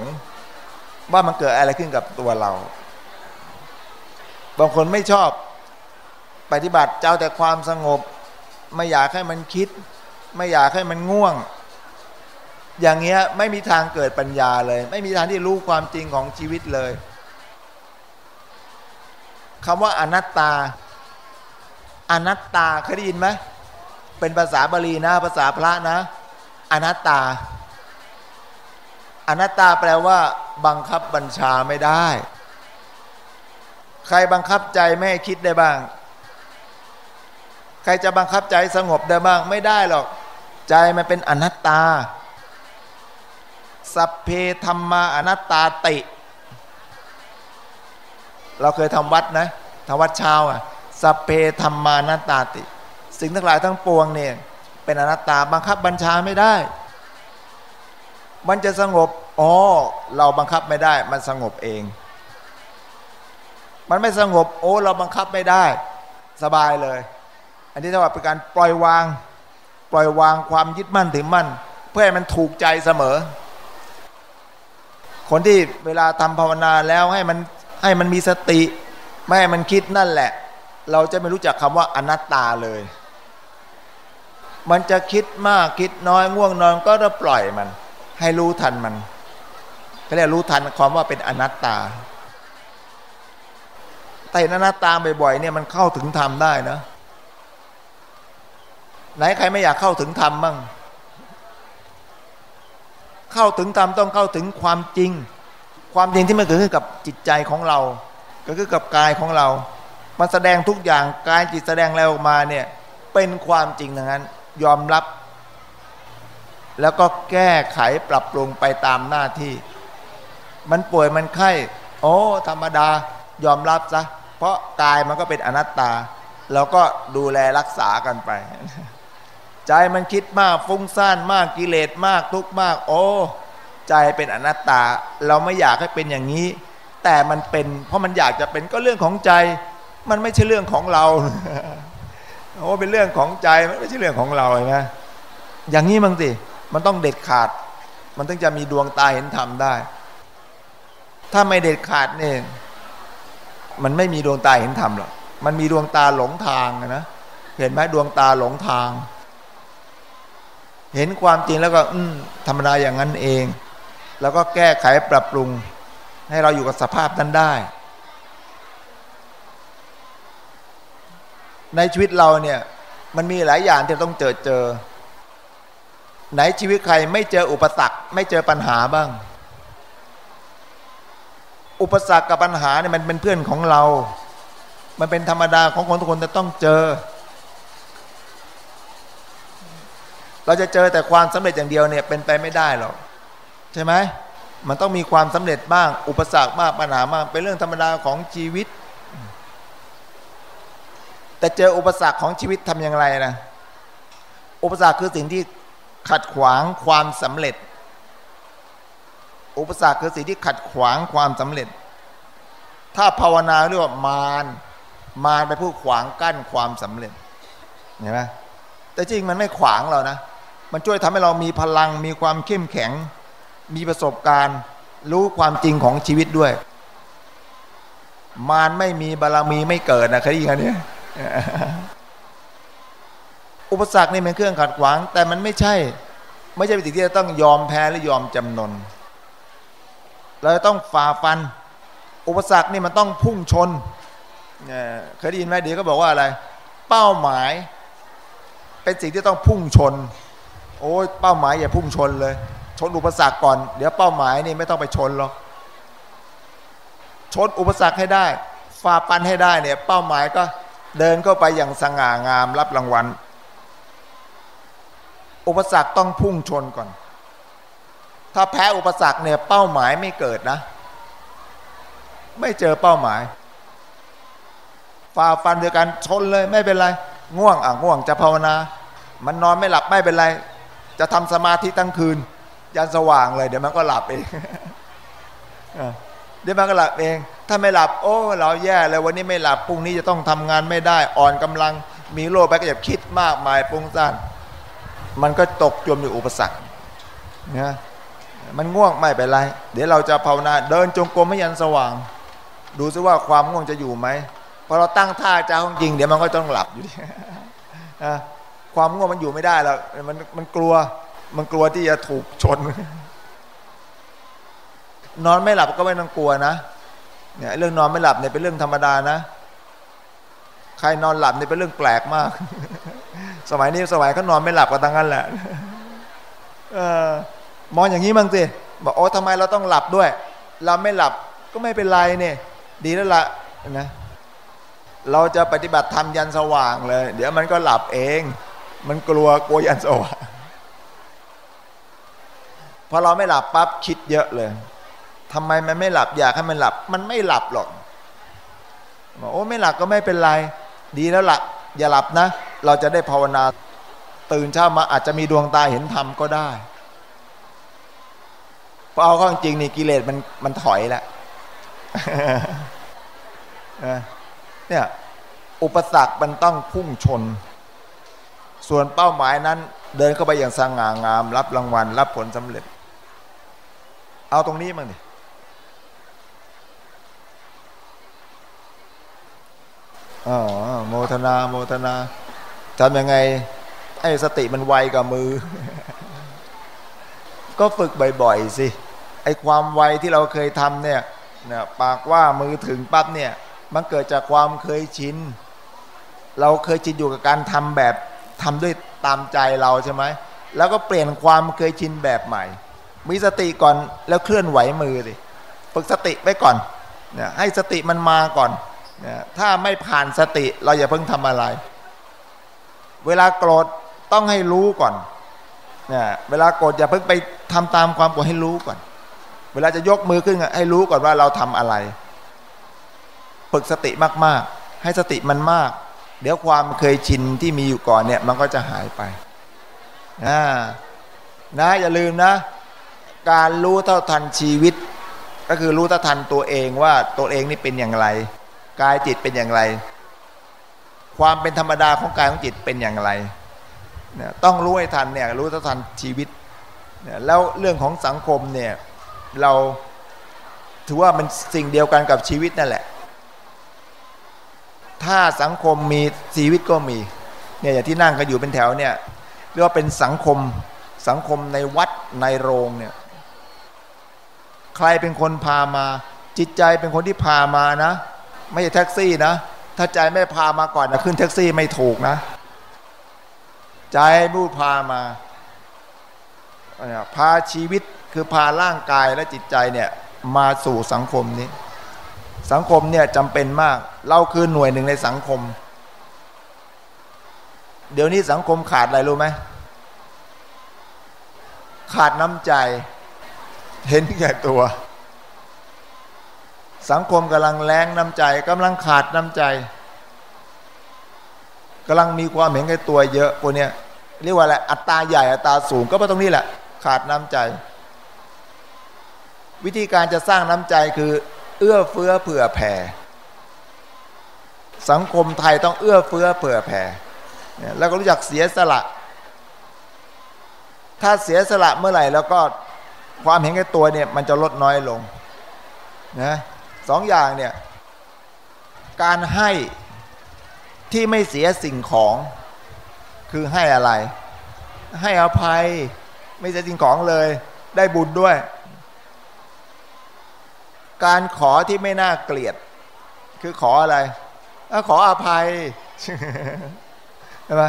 ว่ามันเกิดอะไรขึ้นกับตัวเรา บางคนไม่ชอบ ปฏิบัติเจ้าแต่ความสงบ ไม่อยากให้มันคิด ไม่อยากให้มันง่วง อย่างเงี้ยไม่มีทางเกิดปัญญาเลย ไม่มีทางที่รู้ความจริงของชีวิตเลยคำว่าอนัตตา อนัตตาเคยได้ยินไหมเป็นภาษาบาลีนะภาษาพระนะ อนัตตา อนัตตาแปลว่าบังคับบัญชาไม่ได้ ใครบังคับใจไม่ให้คิดได้บ้าง ใครจะบังคับใจสงบได้บ้างไม่ได้หรอก ใจมันเป็นอนัตตา สัพเพธรรมาอนัตตาติ เราเคยทำวัดนะทำวัดเช้าอะสัพเพธรรมานัตตาติ สิ่งทั้งหลายทั้งปวงเนี่ยเป็นอนัตตาบังคับบัญชาไม่ได้ มันจะสงบอ๋อเราบังคับไม่ได้ มันสงบเอง มันไม่สงบ โอ้ เราบังคับไม่ได้ สบายเลย อันนี้เท่ากับเป็นการปล่อยวาง ปล่อยวางความยึดมั่นถือมั่น เพื่อให้มันถูกใจเสมอ คนที่เวลาทำภาวนาแล้วให้มันให้มันมีสติไม่ให้มันคิดนั่นแหละ เราจะไม่รู้จักคำว่าอนัตตาเลย มันจะคิดมากคิดน้อยง่วงนอนก็จะปล่อยมัน ให้รู้ทันมันก็เรียกรู้ทันความว่าเป็นอนัตตาแต่อนัตตาบ่อยๆเนี่ยมันเข้าถึงธรรมได้นะ ไหนใครไม่อยากเข้าถึงธรรมบ้างเข้าถึงธรรมต้องเข้าถึงความจริง ความจริงที่มันเกิดขึ้นกับจิตใจของเราก็คือกับกายของเรา มันแสดงทุกอย่างกายจิตแสดงแล้วออกมาเนี่ยเป็นความจริงดังนั้น ยอมรับ แล้วก็แก้ไขปรับปรุงไปตามหน้าที่ มันป่วยมันไข้โอ้ธรรมดายอมรับซะเพราะกายมันก็เป็นอนัตตา เราก็ดูแลรักษากันไป ใจมันคิดมากฟุ้งซ่านมากกิเลสมากทุกมาก โอ้ใจเป็นอนัตตา เราไม่อยากให้เป็นอย่างนี้ แต่มันเป็น เพราะมันอยากจะเป็นก็เรื่องของใจ มันไม่ใช่เรื่องของเราโอ้เป็นเรื่องของใจไม่ใช่เรื่องของเราไงอย่างนี้มั้งสิมันต้องเด็ดขาด มันต้องจะมีดวงตาเห็นธรรมได้ ถ้าไม่เด็ดขาดเนี่ยมันไม่มีดวงตาเห็นธรรมหรอกมันมีดวงตาหลงทางนะเห็นไหมดวงตาหลงทาง เห็นความจริงแล้วก็ อืมธรรมดาอย่างนั้นเอง แล้วก็แก้ไขปรับปรุง ให้เราอยู่กับสภาพนั้นได้ ในชีวิตเราเนี่ย มันมีหลายอย่างที่ต้องเจอเจอ ไหนชีวิตใครไม่เจออุปสรรค ไม่เจอปัญหาบ้าง อุปสรรคกับปัญหาเนี่ยมันเป็นเพื่อนของเรา มันเป็นธรรมดาของคนทุกคนจะต้องเจอ เราจะเจอแต่ความสำเร็จอย่างเดียวเนี่ยเป็นไปไม่ได้หรอกใช่ไหมมันต้องมีความสำเร็จบ้าง อุปสรรคมากปัญหามากเป็นเรื่องธรรมดาของชีวิต แต่เจออุปสรรคของชีวิตทำอย่างไรนะอุปสรรคคือสิ่งที่ขัดขวางความสำเร็จ อุปสรรคคือสิ่งที่ขัดขวางความสำเร็จ ถ้าภาวนาเรียกว่ามารมารไปผู้ขวางกั้นความสำเร็จเห็นไหมแต่จริงมันไม่ขวางเรานะ มันช่วยทำให้เรามีพลัง มีความเข้มแข็ง มีประสบการณ์ รู้ความจริงของชีวิตด้วย มารไม่มีบารรมีไม่เกิดนะเคยได้ยินกันเนี่ยอุปสรรคนี่เป็นเครื่องขัดขวาง แต่มันไม่ใช่ ไม่ใช่เป็นสิ่งที่จะต้องยอมแพ้หรือยอมจำนนเราต้องฝ่าฟัน อุปสรรคนี่มันต้องพุ่งชนเคยได้ยินไหมเดี๋ยวก็บอกว่าอะไร เป้าหมาย เป็นสิ่งที่ต้องพุ่งชน โอ้ยเป้าหมายอย่าพุ่งชนเลย ชนอุปสรรคก่อน เดี๋ยวเป้าหมายนี่ไม่ต้องไปชนหรอกชนอุปสรรคให้ได้ฝ่าฟันให้ได้เนี่ย เป้าหมายก็เดินเข้าไปอย่างสง่างามรับรางวัล อุปสรรคต้องพุ่งชนก่อน ถ้าแพ้อุปสรรคเนี่ยเป้าหมายไม่เกิดนะ ไม่เจอเป้าหมายฝ่าฟันเดียกันชนเลยไม่เป็นไร ง่วงอะง่วงจะภาวนา มันนอนไม่หลับไม่เป็นไร จะทำสมาธิตั้งคืนยันสว่างเลย เดี๋ยวมันก็หลับเองเดี๋ยวมันก็หลับเอง ถ้าไม่หลับ โอ้เราแย่เลยวันนี้ไม่หลับพรุ่งนี้จะต้องทำงานไม่ได้อ่อนกำลัง มีโรคไปก็จะคิดมากมายปุ้งซ่านมันก็ตกจมอยู่อุปสรรคนะมันง่วงไม่เป็นไร เดี๋ยวเราจะภาวนา เดินจงกรมให้ยันสว่าง ดูซิว่าความง่วงจะอยู่ไหมพอเราตั้งท่าจะของจริง เดี๋ยวมันก็ต้องหลับอยู่ดี ความง่วงมันอยู่ไม่ได้แล้วมันมันกลัว มันกลัวที่จะถูกชน นอนไม่หลับก็ไม่ต้องกลัวนะเนี่ยเรื่องนอนไม่หลับเนี่ยเป็นเรื่องธรรมดานะ ใครนอนหลับเนี่ยเป็นเรื่องแปลกมาก สมัยนี้สมัยเขานอนไม่หลับก็ตั้งนั้นแหละเออมองอย่างนี้มั้งสิบอกโอ้ทำไมเราต้องหลับด้วย เราไม่หลับก็ไม่เป็นไรเนี่ย ดีแล้วละนะเราจะปฏิบัติธรรมยันสว่างเลย เดี๋ยวมันก็หลับเอง มันกลัวกลัวยันสว่างพอเราไม่หลับปั๊บคิดเยอะเลยทำไมมันไม่หลับอยากให้มันหลับ มันไม่หลับหรอกบอกโอ้ไม่หลับก็ไม่เป็นไร ดีแล้วละ่ะอย่าหลับนะ เราจะได้ภาวนาตื่นเช้ามาอาจจะมีดวงตาเห็นธรรมก็ได้พอเอาข้องจริงนี่กิเลสมันมันถอยแล้วเนี่ยอุปสรรคมันต้องพุ่งชน ส่วนเป้าหมายนั้นเดินเข้าไปอย่างสง่างาม รับรางวัล รับผลสำเร็จ เอาตรงนี้มั้งดิอ๋อโมทนาโมทนาทำยังไงให้สติมันไวกับมือ ก็ฝึกบ่อยๆสิไอความไวที่เราเคยทำเนี่ยเนี่ยปากว่ามือถึงปั๊บเนี่ยมันเกิดจากความเคยชินเราเคยชินอยู่กับการทำแบบ ทำด้วยตามใจเราใช่ไหมแล้วก็เปลี่ยนความเคยชินแบบใหม่ มีสติก่อนแล้วเคลื่อนไหวมือสิฝึกสติไว้ก่อนเนี่ยให้สติมันมาก่อนเนี่ยถ้าไม่ผ่านสติเราอย่าเพิ่งทำอะไร เวลาโกรธต้องให้รู้ก่อนเนี่ยเวลาโกรธอย่าเพิ่งไปทำตามความโกรธให้รู้ก่อน เวลาจะยกมือขึ้นให้รู้ก่อนว่าเราทำอะไร ฝึกสติมากๆ ให้สติมันมาก เดี๋ยวความเคยชินที่มีอยู่ก่อนเนี่ย มันก็จะหายไปนะนะอย่าลืมนะ การรู้เท่าทันชีวิต ก็คือรู้เท่าทันตัวเองว่าตัวเองนี่เป็นอย่างไร กายจิตเป็นอย่างไร ความเป็นธรรมดาของกายของจิตเป็นอย่างไรเนี่ยต้องรู้ให้ทันเนี่ยรู้เท่าทันชีวิตเนี่ยแล้วเรื่องของสังคมเนี่ยเราถือว่ามันสิ่งเดียวกันกับชีวิตนั่นแหละ ถ้าสังคมมีชีวิตก็มีเนี่ยอย่างที่นั่งกันอยู่เป็นแถวเนี่ยเรียกว่าเป็นสังคมสังคมในวัดในโรงเนี่ยใครเป็นคนพามา จิตใจเป็นคนที่พามานะ ไม่ใช่แท็กซี่นะ ถ้าใจไม่พามาก่อนนะขึ้นแท็กซี่ไม่ถูกนะ ใจบูพามาพาชีวิตคือพาร่างกายและจิตใจเนี่ยมาสู่สังคมนี้ สังคมเนี่ยจำเป็นมาก เราคือหน่วยหนึ่งในสังคม เดี๋ยวนี้สังคมขาดอะไรรู้ไหมขาดน้ำใจ เห็นแก่ตัว สังคมกำลังแรงน้ำใจกำลังขาดน้ำใจกำลังมีความเห็นแก่ตัวเยอะพวกเนี้ยเรียกว่าอะไรอัตราใหญ่อัตราสูงก็เพราะตรงนี้แหละ ขาดน้ำใจ วิธีการจะสร้างน้ำใจคือ เอื้อเฟื้อเผื่อแผ่ สังคมไทยต้องเอื้อเฟื้อเผื่อแผ่แล้วก็รู้จักเสียสละ ถ้าเสียสละเมื่อไหร่แล้วก็ความเห็นแก่ตัวเนี่ยมันจะลดน้อยลงนะสองอย่างเนี่ยการให้ที่ไม่เสียสิ่งของ คือให้อะไร ให้อภัยไม่เสียสิ่งของเลย ได้บุญด้วย การขอที่ไม่น่าเกลียด คือขออะไรขออภัยใช่ไหม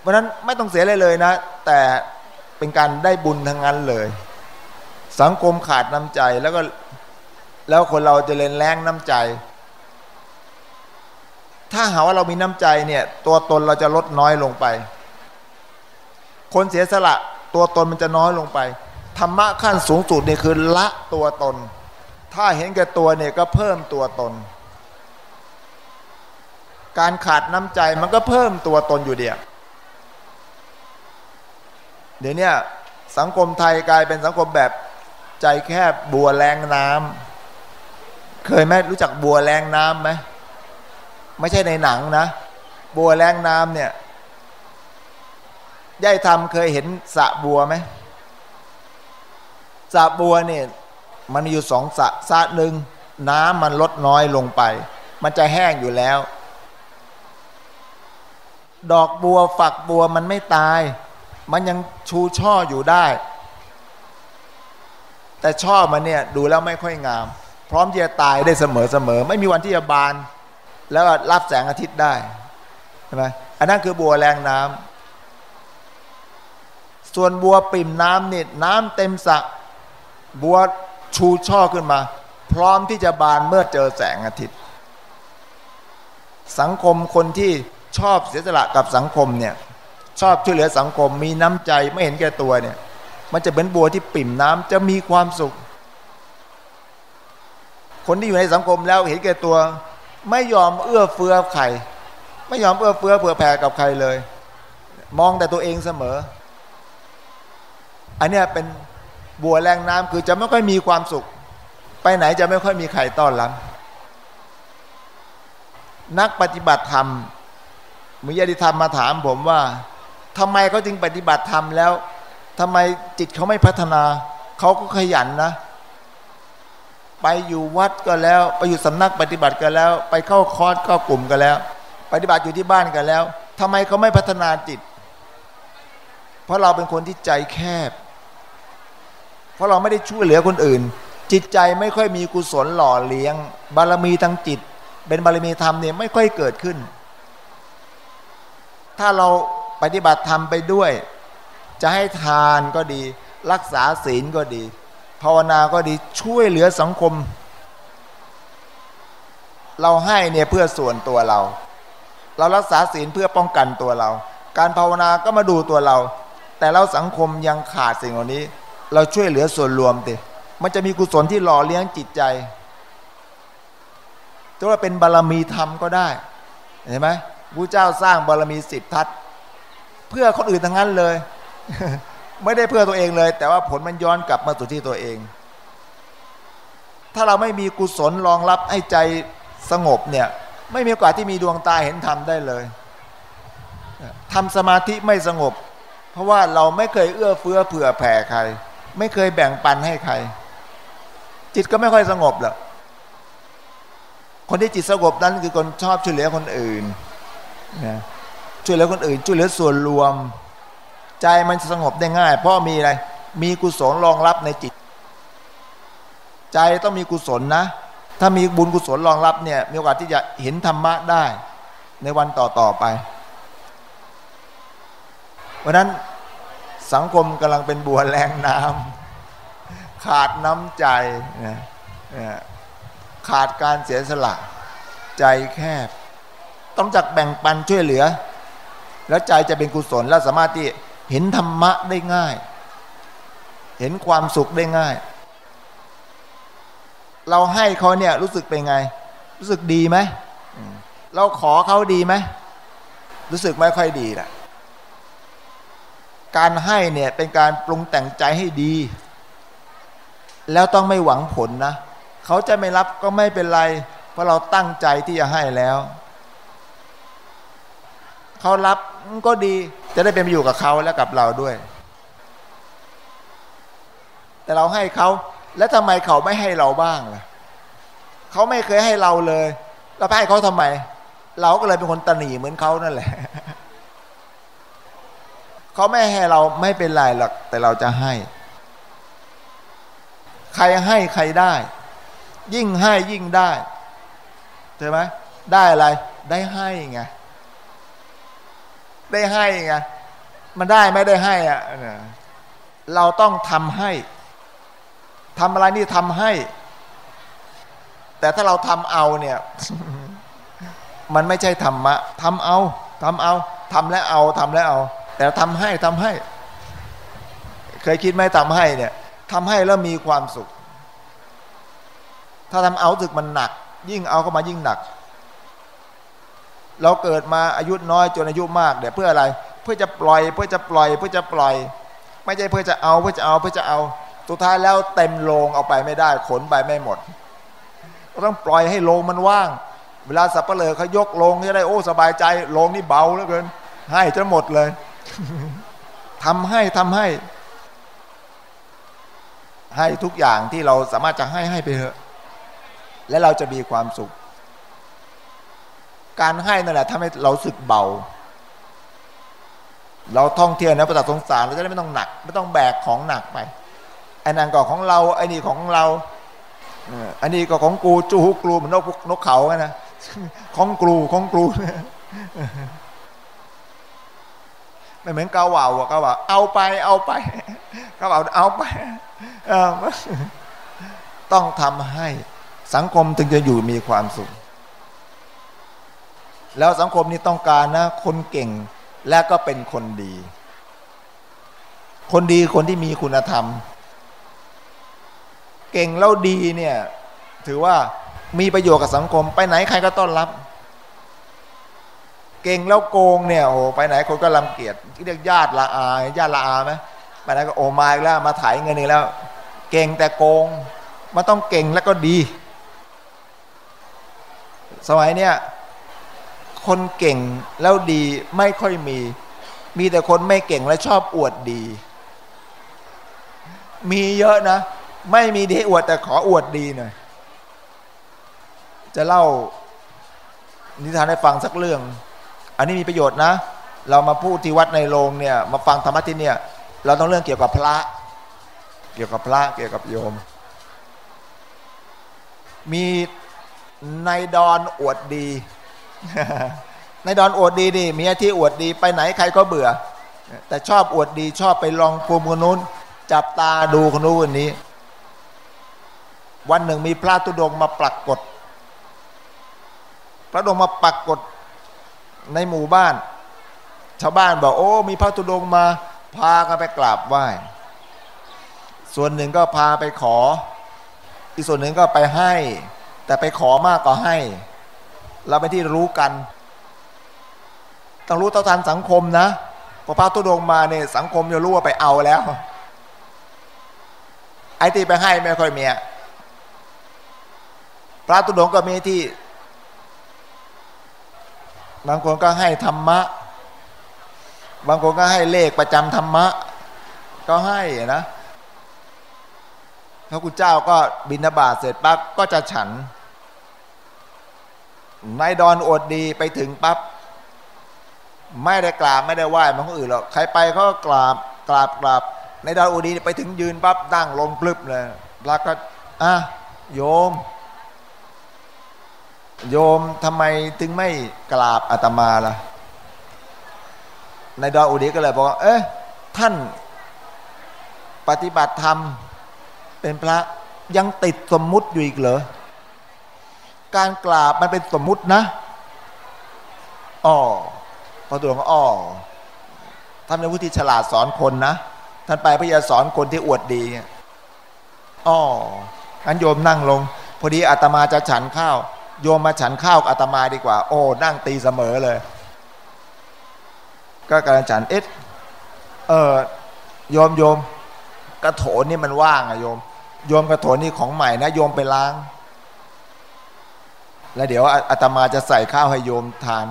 เพราะนั้นไม่ต้องเสียเลยเลยนะ แต่เป็นการได้บุญทั้งนั้นเลย สังคมขาดน้ำใจแล้วก็แล้วคนเราจะเล่นแรงน้ำใจ ถ้าหาว่าเรามีน้ำใจเนี่ย ตัวตนเราจะลดน้อยลงไป คนเสียสละตัวตนมันจะน้อยลงไปธรรมะขั้นสูงสุดเนี่ยคือละตัวตน ถ้าเห็นแก่ตัวเนี่ยก็เพิ่มตัวตน การขาดน้ำใจมันก็เพิ่มตัวตนอยู่เดียวเดี๋ยวนี้สังคมไทยกลายเป็นสังคมแบบใจแคบบัวแรงน้ำเคยไหมรู้จักบัวแรงน้ำไหมไม่ใช่ในหนังนะ บัวแรงน้ำเนี่ยยายทำเคยเห็นสะบัวไหมสะบัวเนี่ย มันมีอยู่สองสระสะหนึ่งน้ำมันลดน้อยลงไป มันจะแห้งอยู่แล้ว ดอกบัวฝักบัวมันไม่ตาย มันยังชูช่ออยู่ได้ แต่ช่อมันเนี่ยดูแล้วไม่ค่อยงาม พร้อมที่จะตายได้เสมอเสมอไม่มีวันที่จะบาน แล้วรับแสงอาทิตย์ได้ใช่ไหมอันนั้นคือบัวแรงน้ำส่วนบัวปิ่มน้ำนี่น้ำเต็มสระบัว ชูช่อขึ้นมา พร้อมที่จะบานเมื่อเจอแสงอาทิตย์ สังคมคนที่ชอบเสียสละกับสังคมเนี่ยชอบช่วยเหลือสังคมมีน้ำใจไม่เห็นแก่ตัวเนี่ย มันจะเป็นบัวที่ปิ่มน้ำจะมีความสุข คนที่อยู่ในสังคมแล้วเห็นแก่ตัว ไม่ยอมเอื้อเฟื้อใครไม่ยอมเอื้อเฟื้อเผื่อแผ่กับใครเลย มองแต่ตัวเองเสมอ อันนี้เป็น บัวแรงน้ำคือจะไม่ค่อยมีความสุข ไปไหนจะไม่ค่อยมีใครต้อนรับนักปฏิบัติธรรมมุยติธรรมมาถามผมว่าทำไมเขาจึงปฏิบัติธรรมแล้วทำไมจิตเขาไม่พัฒนา เขาก็ขยันนะ ไปอยู่วัดก็แล้ว ไปอยู่สำนักปฏิบัติก็แล้ว ไปเข้าคอร์สเข้ากลุ่มก็แล้ว ปฏิบัติอยู่ที่บ้านกันแล้วทำไมเขาไม่พัฒนาจิต เพราะเราเป็นคนที่ใจแคบ เพราะเราไม่ได้ช่วยเหลือคนอื่น จิตใจไม่ค่อยมีกุศลหล่อเลี้ยง บารมีทางจิต เป็นบารมีธรรมเนี่ยไม่ค่อยเกิดขึ้น ถ้าเราปฏิบัติธรรมไปด้วย จะให้ทานก็ดี รักษาศีลก็ดี ภาวนาก็ดีช่วยเหลือสังคม เราให้เนี่ยเพื่อส่วนตัวเรา เรารักษาศีลเพื่อป้องกันตัวเรา การภาวนาก็มาดูตัวเรา แต่เราสังคมยังขาดสิ่งเหล่านี้ เราช่วยเหลือส่วนรวมติมันจะมีกุศลที่หล่อเลี้ยงจิตใจจะว่าเป็นบารมีธรรมก็ได้เห็นไหมพระเจ้าสร้างบารมีสิบทัศเพื่อคนอื่นทั้งนั้นเลย ไม่ได้เพื่อตัวเองเลย แต่ว่าผลมันย้อนกลับมาสู่ที่ตัวเอง ถ้าเราไม่มีกุศลรองรับให้ใจสงบเนี่ย ไม่มีโอกาสที่มีดวงตาเห็นธรรมได้เลยทำสมาธิไม่สงบ เพราะว่าเราไม่เคยเอื้อเฟื้อเผื่อแผ่ใคร ไม่เคยแบ่งปันให้ใคร จิตก็ไม่ค่อยสงบหรอกคนที่จิตสงบนั้นคือคนชอบช่วยเหลือคนอื่นนะช่วยเหลือคนอื่น ช่วยเหลือส่วนรวม ใจมันสงบได้ง่าย เพราะมีอะไร มีกุศลรองรับในจิต ใจต้องมีกุศลนะ ถ้ามีบุญกุศลรองรับเนี่ย มีโอกาสที่จะเห็นธรรมะได้ในวันต่อต่อไป เพราะนั้น สังคมกำลังเป็นบัวแรงน้ำขาดน้ำใจนะขาดการเสียสละ ใจแคบ ต้องจักแบ่งปันช่วยเหลือ แล้วใจจะเป็นกุศลแล้วสามารถที่เห็นธรรมะได้ง่าย เห็นความสุขได้ง่าย เราให้เขาเนี่ยรู้สึกเป็นไง รู้สึกดีไหมเราขอเขาดีไหมรู้สึกไม่ค่อยดีแหละ การให้เนี่ยเป็นการปรุงแต่งใจให้ดี แล้วต้องไม่หวังผลนะเขาจะไม่รับก็ไม่เป็นไร เพราะเราตั้งใจที่จะให้แล้วเขารับก็ดีจะได้เป็นไปอยู่กับเขาและกับเราด้วย แต่เราให้เขาแล้วทำไมเขาไม่ให้เราบ้างล่ะเขาไม่เคยให้เราเลย เราให้เขาทำไม เราก็เลยเป็นคนตนีเหมือนเขานั่นแหละ เขาไม่ให้เราไม่เป็นไรหรอกแต่เราจะให้ ใครให้ใครได้ ยิ่งให้ยิ่งได้ใช่ไหมได้อะไรได้ให้ไงได้ให้ไงมันได้ไม่ได้ให้อะเราต้องทำให้ทำอะไรนี่ทำให้ แต่ถ้าเราทำเอาเนี่ย มันไม่ใช่ธรรมะทำเอาทำเอาทำแล้วเอาทำแล้วเอา แต่ทำให้ทำให้ เคยคิดไหมทำให้เนี่ยทำให้แล้วมีความสุข ถ้าทำเอาสึกมันหนัก ยิ่งเอาก็มายิ่งหนัก เราเกิดมาอายุน้อยจนอายุมากเดี๋ยเพื่ออะไร เพื่อจะปล่อย เพื่อจะปล่อย เพื่อจะปล่อย ไม่ใช่เพื่อจะเอาเพื่อจะเอาเพื่อจะเอาสุดท้ายแล้วเต็มโลงเอาไปไม่ได้ ขนไปไม่หมดก็ต้องปล่อยให้โลงมันว่าง เวลาสับเปลือเขายกโลงจะได้โอ้สบายใจโลงนี่เบาเหลือเกินให้จนหมดเลย ทำให้ทำให้ ให้ทุกอย่างที่เราสามารถจะให้ให้ไปเถอะ และเราจะมีความสุข การให้นั่นแหละทำให้เราสึกเบา เราท่องเที่ยวนะประสาทสงสารเราจะได้ไม่ต้องหนัก ไม่ต้องแบกของหนักไปไอ้นั่นก็ของเราไอ้นี่ของเราอันนี้ก็ของกูจูกลูเหมือนนกนกเขาไงนะของกลูของกลู ไม่เหมือนเกาเหว่าเกาเหว่าเอาไปเอาไปเกาเหว่าเอาไปต้องทำให้สังคมถึงจะอยู่มีความสุข แล้วสังคมนี้ต้องการนะ คนเก่งและก็เป็นคนดี คนดีคนที่มีคุณธรรม เก่งแล้วดีเนี่ย ถือว่ามีประโยชน์กับสังคม ไปไหนใครก็ต้อนรับ เก่งแล้วโกงเนี่ยโอ้ไปไหนคนก็รังเกียจที่เรียกญาติละอาญาติละอาไหมไปไหนก็โอมาอีกแล้วมาถ่ายเงินอีกแล้ว เก่งแต่โกงมันต้องเก่งแล้วก็ดี สมัยเนี้ยคนเก่งแล้วดีไม่ค่อยมี มีแต่คนไม่เก่งและชอบอวดดี มีเยอะนะ ไม่มีดีอวดแต่ขออวดดีหน่อยจะเล่านิทานให้ฟังสักเรื่อง อันนี้มีประโยชน์นะ เรามาพูดที่วัดในโรงเนี่ยมาฟังธรรมะที่เนี่ย เราต้องเรื่องเกี่ยวกับพระ เกี่ยวกับพระเกี่ยวกับโยม มีนายดอนอวดดีในดอนอวดดีนี่มีที่อวดดีไปไหนใครก็เบื่อ แต่ชอบอวดดีชอบไปลองภูมิคนนู้น จับตาดูคนนู้นวันนี้ วันหนึ่งมีพระตุดงมาปรากฏพระดงมาปรากฏ ในหมู่บ้าน ชาวบ้านบอกโอ้มีพระตุดงมา พากันไปกราบไหว้ ส่วนหนึ่งก็พาไปขอ อีกส่วนหนึ่งก็ไปให้ แต่ไปขอมากกว่าให้ เราเป็นที่รู้กัน ต้องรู้เท่าทันสังคมนะพอพระตุดงมาเนี่ยสังคมจะรู้ว่าไปเอาแล้ว ไอ้ที่ไปให้ไม่ค่อยมีพระตุดงก็มีที่ บางคนก็ให้ธรรมะ บางคนก็ให้เลขประจำธรรมะ ก็ให้นะพระคุณเจ้าก็บินาบาตเสร็จปั๊บก็จะฉันนายดอนอดดีไปถึงปับ๊บไม่ได้กราบไม่ได้ไหว้มันคนอื่นหรอกใครไปเขาก็กราบกราบกราบนายดอนอดดีไปถึงยืนปั๊บดั้งลงปลึบเลยแล้วก็อะโยม โยมทำไมถึงไม่กราบอาตมาล่ะนายดอนอุดีก็เลยบอกว่าเอ๊ะท่านปฏิบัติธรรมเป็นพระยังติดสมมุติอยู่อีกเหรอ การกราบมันเป็นสมมุตินะอ๋อพอตัวงอ๋อท่านเป็นผู้ที่ฉลาดสอนคนนะ ท่านไปพยาสอนคนที่อวดดีอ๋องั้นโยมนั่งลง พอดีอาตมาจะฉันข้าว โยมมาฉันข้าวอาตมาดีกว่า โอ้นั่งตีเสมอเลย ก็กำลังฉันเอ๊ะเออโยมโยมกระโถนนี่มันว่างอะโยม โยมกระโถนนี่ของใหม่นะโยมไปล้าง แล้วเดี๋ยวอาตมาจะใส่ข้าวให้โยมทาน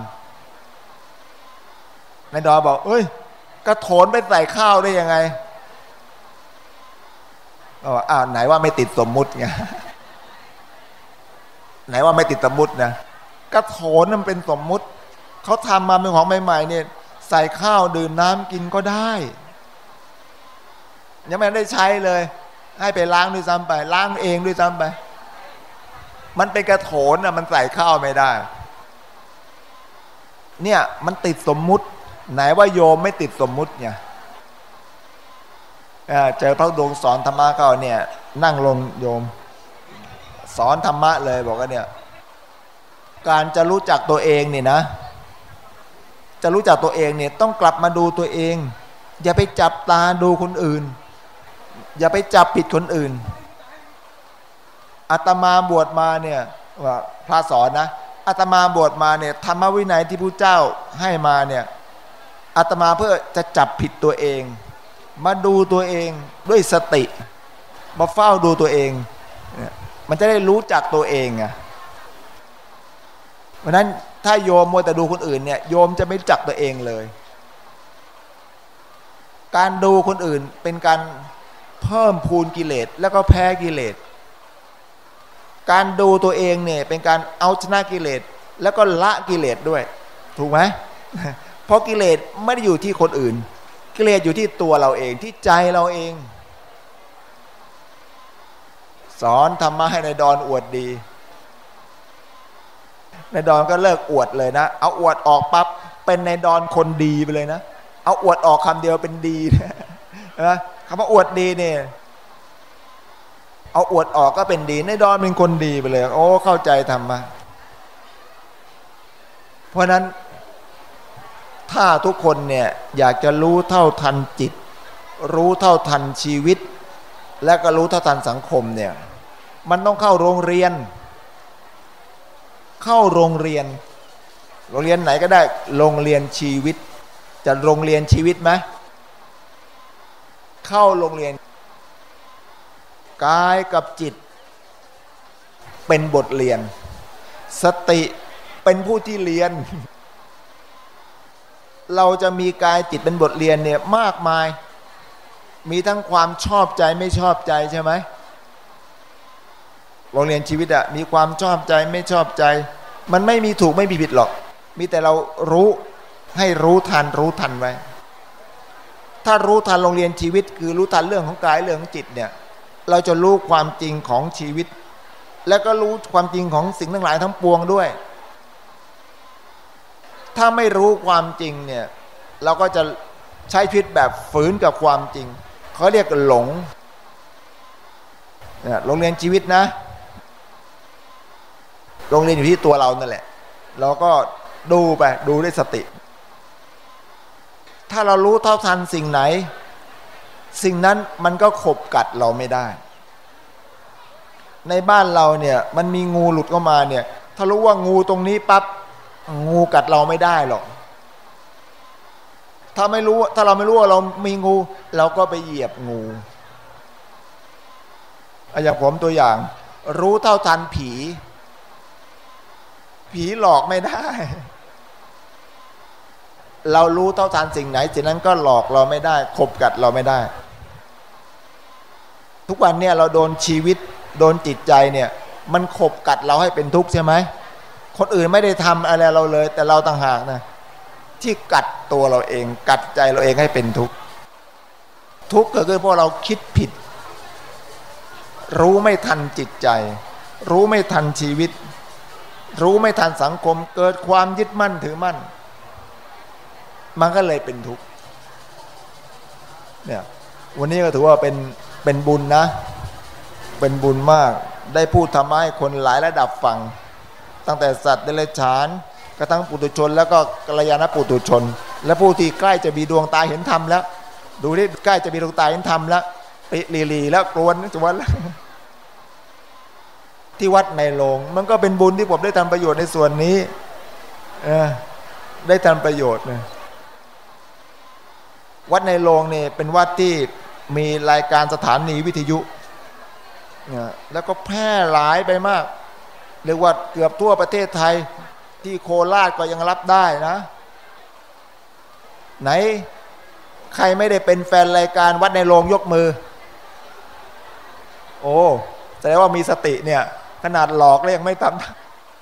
นายดอบอก เอ้ย กระโถนไปใส่ข้าวได้ยังไงบอกอ้าวไหนว่าไม่ติดสมมุติไง ไหนว่าไม่ติดสมมุตินะกระโถนมันเป็นสมมุติเขาทำมาเป็นของใหม่ๆเนี่ยใส่ข้าวดื่มน้ำกินก็ได้ ยังไม่ได้ใช้เลย ให้ไปล้างด้วยซ้ำไป ล้างเองด้วยซ้ำไป มันเป็นกระโถนอะมันใส่ข้าวไม่ได้ เนี่ยมันติดสมมุติ ไหนว่าโยมไม่ติดสมมุติเนี่ยเจอพระดวงสอนธรรมะเขาเนี่ย นั่งลงโยม สอนธรรมะเลยบอกว่าเนี่ยการจะรู้จักตัวเองเนี่ยนะ จะรู้จักตัวเองเนี่ยต้องกลับมาดูตัวเอง อย่าไปจับตาดูคนอื่น อย่าไปจับผิดคนอื่นอาตมาบวชมาเนี่ยว่าพระสอนนะอาตมาบวชมาเนี่ยธรรมวินัยที่พระเจ้าให้มาเนี่ยอาตมาเพื่อจะจับผิดตัวเอง มาดูตัวเองด้วยสติ มาเฝ้าดูตัวเอง มันจะได้รู้จักตัวเองอะเพราะนั้นถ้าโยมมัวแต่ดูคนอื่นเนี่ยโยมจะไม่จักตัวเองเลย การดูคนอื่นเป็นการเพิ่มพูนกิเลสแล้วก็แพ้กิเลส การดูตัวเองเนี่ยเป็นการเอาชนะกิเลสแล้วก็ละกิเลสด้วย ถูกไหมเพราะกิเลสไม่ได้อยู่ที่คนอื่น กิเลสอยู่ที่ตัวเราเองที่ใจเราเอง สอนธรรมะให้ในดอนอวดดี ในดอนก็เลิกอวดเลยนะ เอาอวดออกปั๊บเป็นในดอนคนดีไปเลยนะ เอาอวดออกคำเดียวเป็นดีนะคำว่าอวดดีเนี่ยเอาอวดออกก็เป็นดี ในดอนเป็นคนดีไปเลย โอ้เข้าใจทำมาเพราะนั้นถ้าทุกคนเนี่ยอยากจะรู้เท่าทันจิต รู้เท่าทันชีวิต และก็รู้เท่าทันสังคมเนี่ยมันต้องเข้าโรงเรียน เข้าโรงเรียน โรงเรียนไหนก็ได้โรงเรียนชีวิต จะโรงเรียนชีวิตไหมเข้าโรงเรียนกายกับจิต เป็นบทเรียน สติเป็นผู้ที่เรียน เราจะมีกายจิตเป็นบทเรียนเนี่ยมากมาย มีทั้งความชอบใจไม่ชอบใจใช่ไหมโรงเรียนชีวิตอะมีความชอบใจไม่ชอบใจ มันไม่มีถูกไม่มีผิดหรอก มีแต่เรารู้ให้รู้ทันรู้ทันไว้ ถ้ารู้ทันโรงเรียนชีวิต คือรู้ทันเรื่องของกายเรื่องของจิตเนี่ย เราจะรู้ความจริงของชีวิต และก็รู้ความจริงของสิ่งทั้งหลายทั้งปวงด้วย ถ้าไม่รู้ความจริงเนี่ย เราก็จะใช้ชีวิตแบบฝืนกับความจริง เขาเรียกหลงโรงเรียนชีวิตนะ โรงเรียนอยู่ที่ตัวเรานั่นแหละ เราก็ดูไปดูด้วยสติ ถ้าเรารู้เท่าทันสิ่งไหน สิ่งนั้นมันก็ขบกัดเราไม่ได้ ในบ้านเราเนี่ยมันมีงูหลุดเข้ามาเนี่ย ถ้ารู้ว่างูตรงนี้ปับ๊บงูกัดเราไม่ได้หรอก ถ้าไม่รู้ ถ้าเราไม่รู้ว่าเรามีงู เราก็ไปเหยียบงูอย่างผมตัวอย่าง รู้เท่าทันผี ผีหลอกไม่ได้ เรารู้เท่าทันสิ่งไหนสิ่งนั้นก็หลอกเราไม่ได้ขบกัดเราไม่ได้ ทุกวันเนี่ยเราโดนชีวิต โดนจิตใจเนี่ย มันขบกัดเราให้เป็นทุกข์ใช่ไหมคนอื่นไม่ได้ทำอะไรเราเลย แต่เราต่างหากนะ ที่กัดตัวเราเอง กัดใจเราเองให้เป็นทุกข์ทุกข์เก็คือเพราะเราคิดผิด รู้ไม่ทันจิตใจ รู้ไม่ทันชีวิต รู้ไม่ทันสังคม เกิดความยึดมั่นถือมั่น มันก็เลยเป็นทุกข์เนี่ยวันนี้ก็ถือว่าเป็นเป็นบุญนะ เป็นบุญมากได้พูดทำให้คนหลายระดับฟัง ตั้งแต่สัตว์เดรัจฉาน กระทั่งปุถุชน แล้วก็กัลยาณปุถุชน และผู้ที่ใกล้จะมีดวงตาเห็นธรรมแล้ว ดูที่ใกล้จะมีดวงตาเห็นธรรมแล้วปิลีลีแล้วกรวนจวนแล้วที่วัดในโรงมันก็เป็นบุญที่ผมได้ทำประโยชน์ในส่วนนี้ได้ทำประโยชน์นะวัดในโรงเนี่ยเป็นวัดที่มีรายการสถานีวิทยุเนี่ยแล้วก็แพร่หลายไปมากเรียกว่าเกือบทั่วประเทศไทย ที่โคราชก็ยังรับได้นะ ไหน ใครไม่ได้เป็นแฟนรายการวัดในโรงยกมือ โอ้แสดงว่ามีสติเนี่ย ขนาดหลอกแล้วยังไม่ท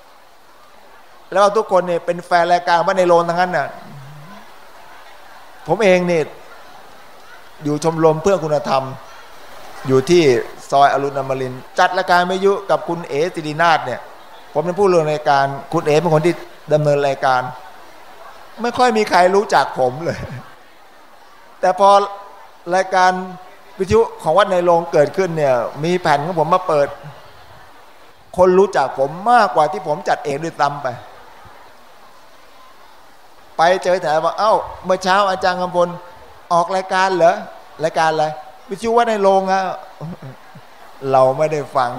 ำแล้วทุกคนเนี่ยเป็นแฟนรายการว่าในโลนทั้งนั้นน่ะผมเองเนี่ยอยู่ชมรมเพื่อคุณธรรม อยู่ที่ซอยอรุณอมรินจัดรายการไม่ยุกับคุณเอสิรินาถเนี่ย ผมเป็นผู้เรื่องรายการ คุณเอ๋เป็นคนที่ดำเนินรายการ ไม่ค่อยมีใครรู้จักผมเลย แต่พอรายการวิทยุของวัดในโรงเกิดขึ้นเนี่ย มีแผ่นของผมมาเปิด คนรู้จักผมมากกว่าที่ผมจัดเองด้วยซ้ำไป ไปเจอแถวว่าเอ้า เมื่อเช้าอาจารย์กำพลออกรายการเหรอรายการอะไรวิชูว่าในโรงอะเราไม่ได้ฟัง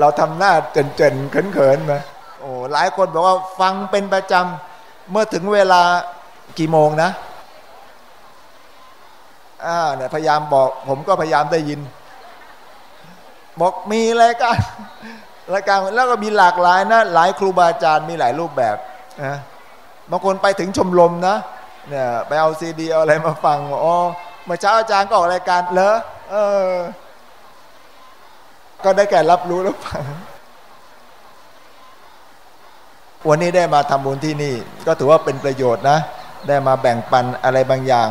เราทำหน้าเจนๆเขินๆมาโอ้หลายคนบอกว่าฟังเป็นประจำเมื่อถึงเวลากี่โมงนะอ่าเนี่ยพยายามบอก ผมก็พยายามได้ยิน บอกมีรายการรายการแล้วก็มีหลากหลายนะ หลายครูบาอาจารย์มีหลายรูปแบบนะบางคนไปถึงชมรมนะเนี่ยไปเอาซีดีเอาอะไรมาฟังอ๋อเมื่อเช้าอาจารย์ก็ออกรายการเลอเออ ก็ได้แก่รับรู้แล้วฟังวันนี้ได้มาทำบุญที่นี่ ก็ถือว่าเป็นประโยชน์นะ ได้มาแบ่งปันอะไรบางอย่าง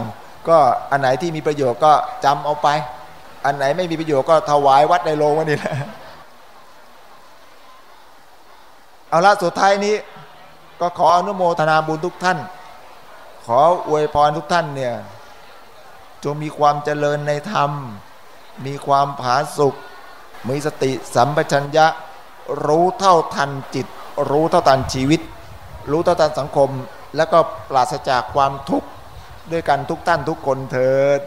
ก็อันไหนที่มีประโยชน์ก็จำเอาไป อันไหนไม่มีประโยชน์ก็ถวายวัดในโรงวันนี้แหละเอาละสุดท้ายนี้ ก็ขออนุโมทนาบุญทุกท่าน ขออวยพรทุกท่านเนี่ยจงมีความเจริญในธรรม มีความผาสุก มีสติสัมปชัญญะ รู้เท่าทันจิต รู้เท่าทันชีวิต รู้เท่าทันสังคม แล้วก็ปราศจากความทุกข์ด้วยกันทุกท่านทุกคนเถิด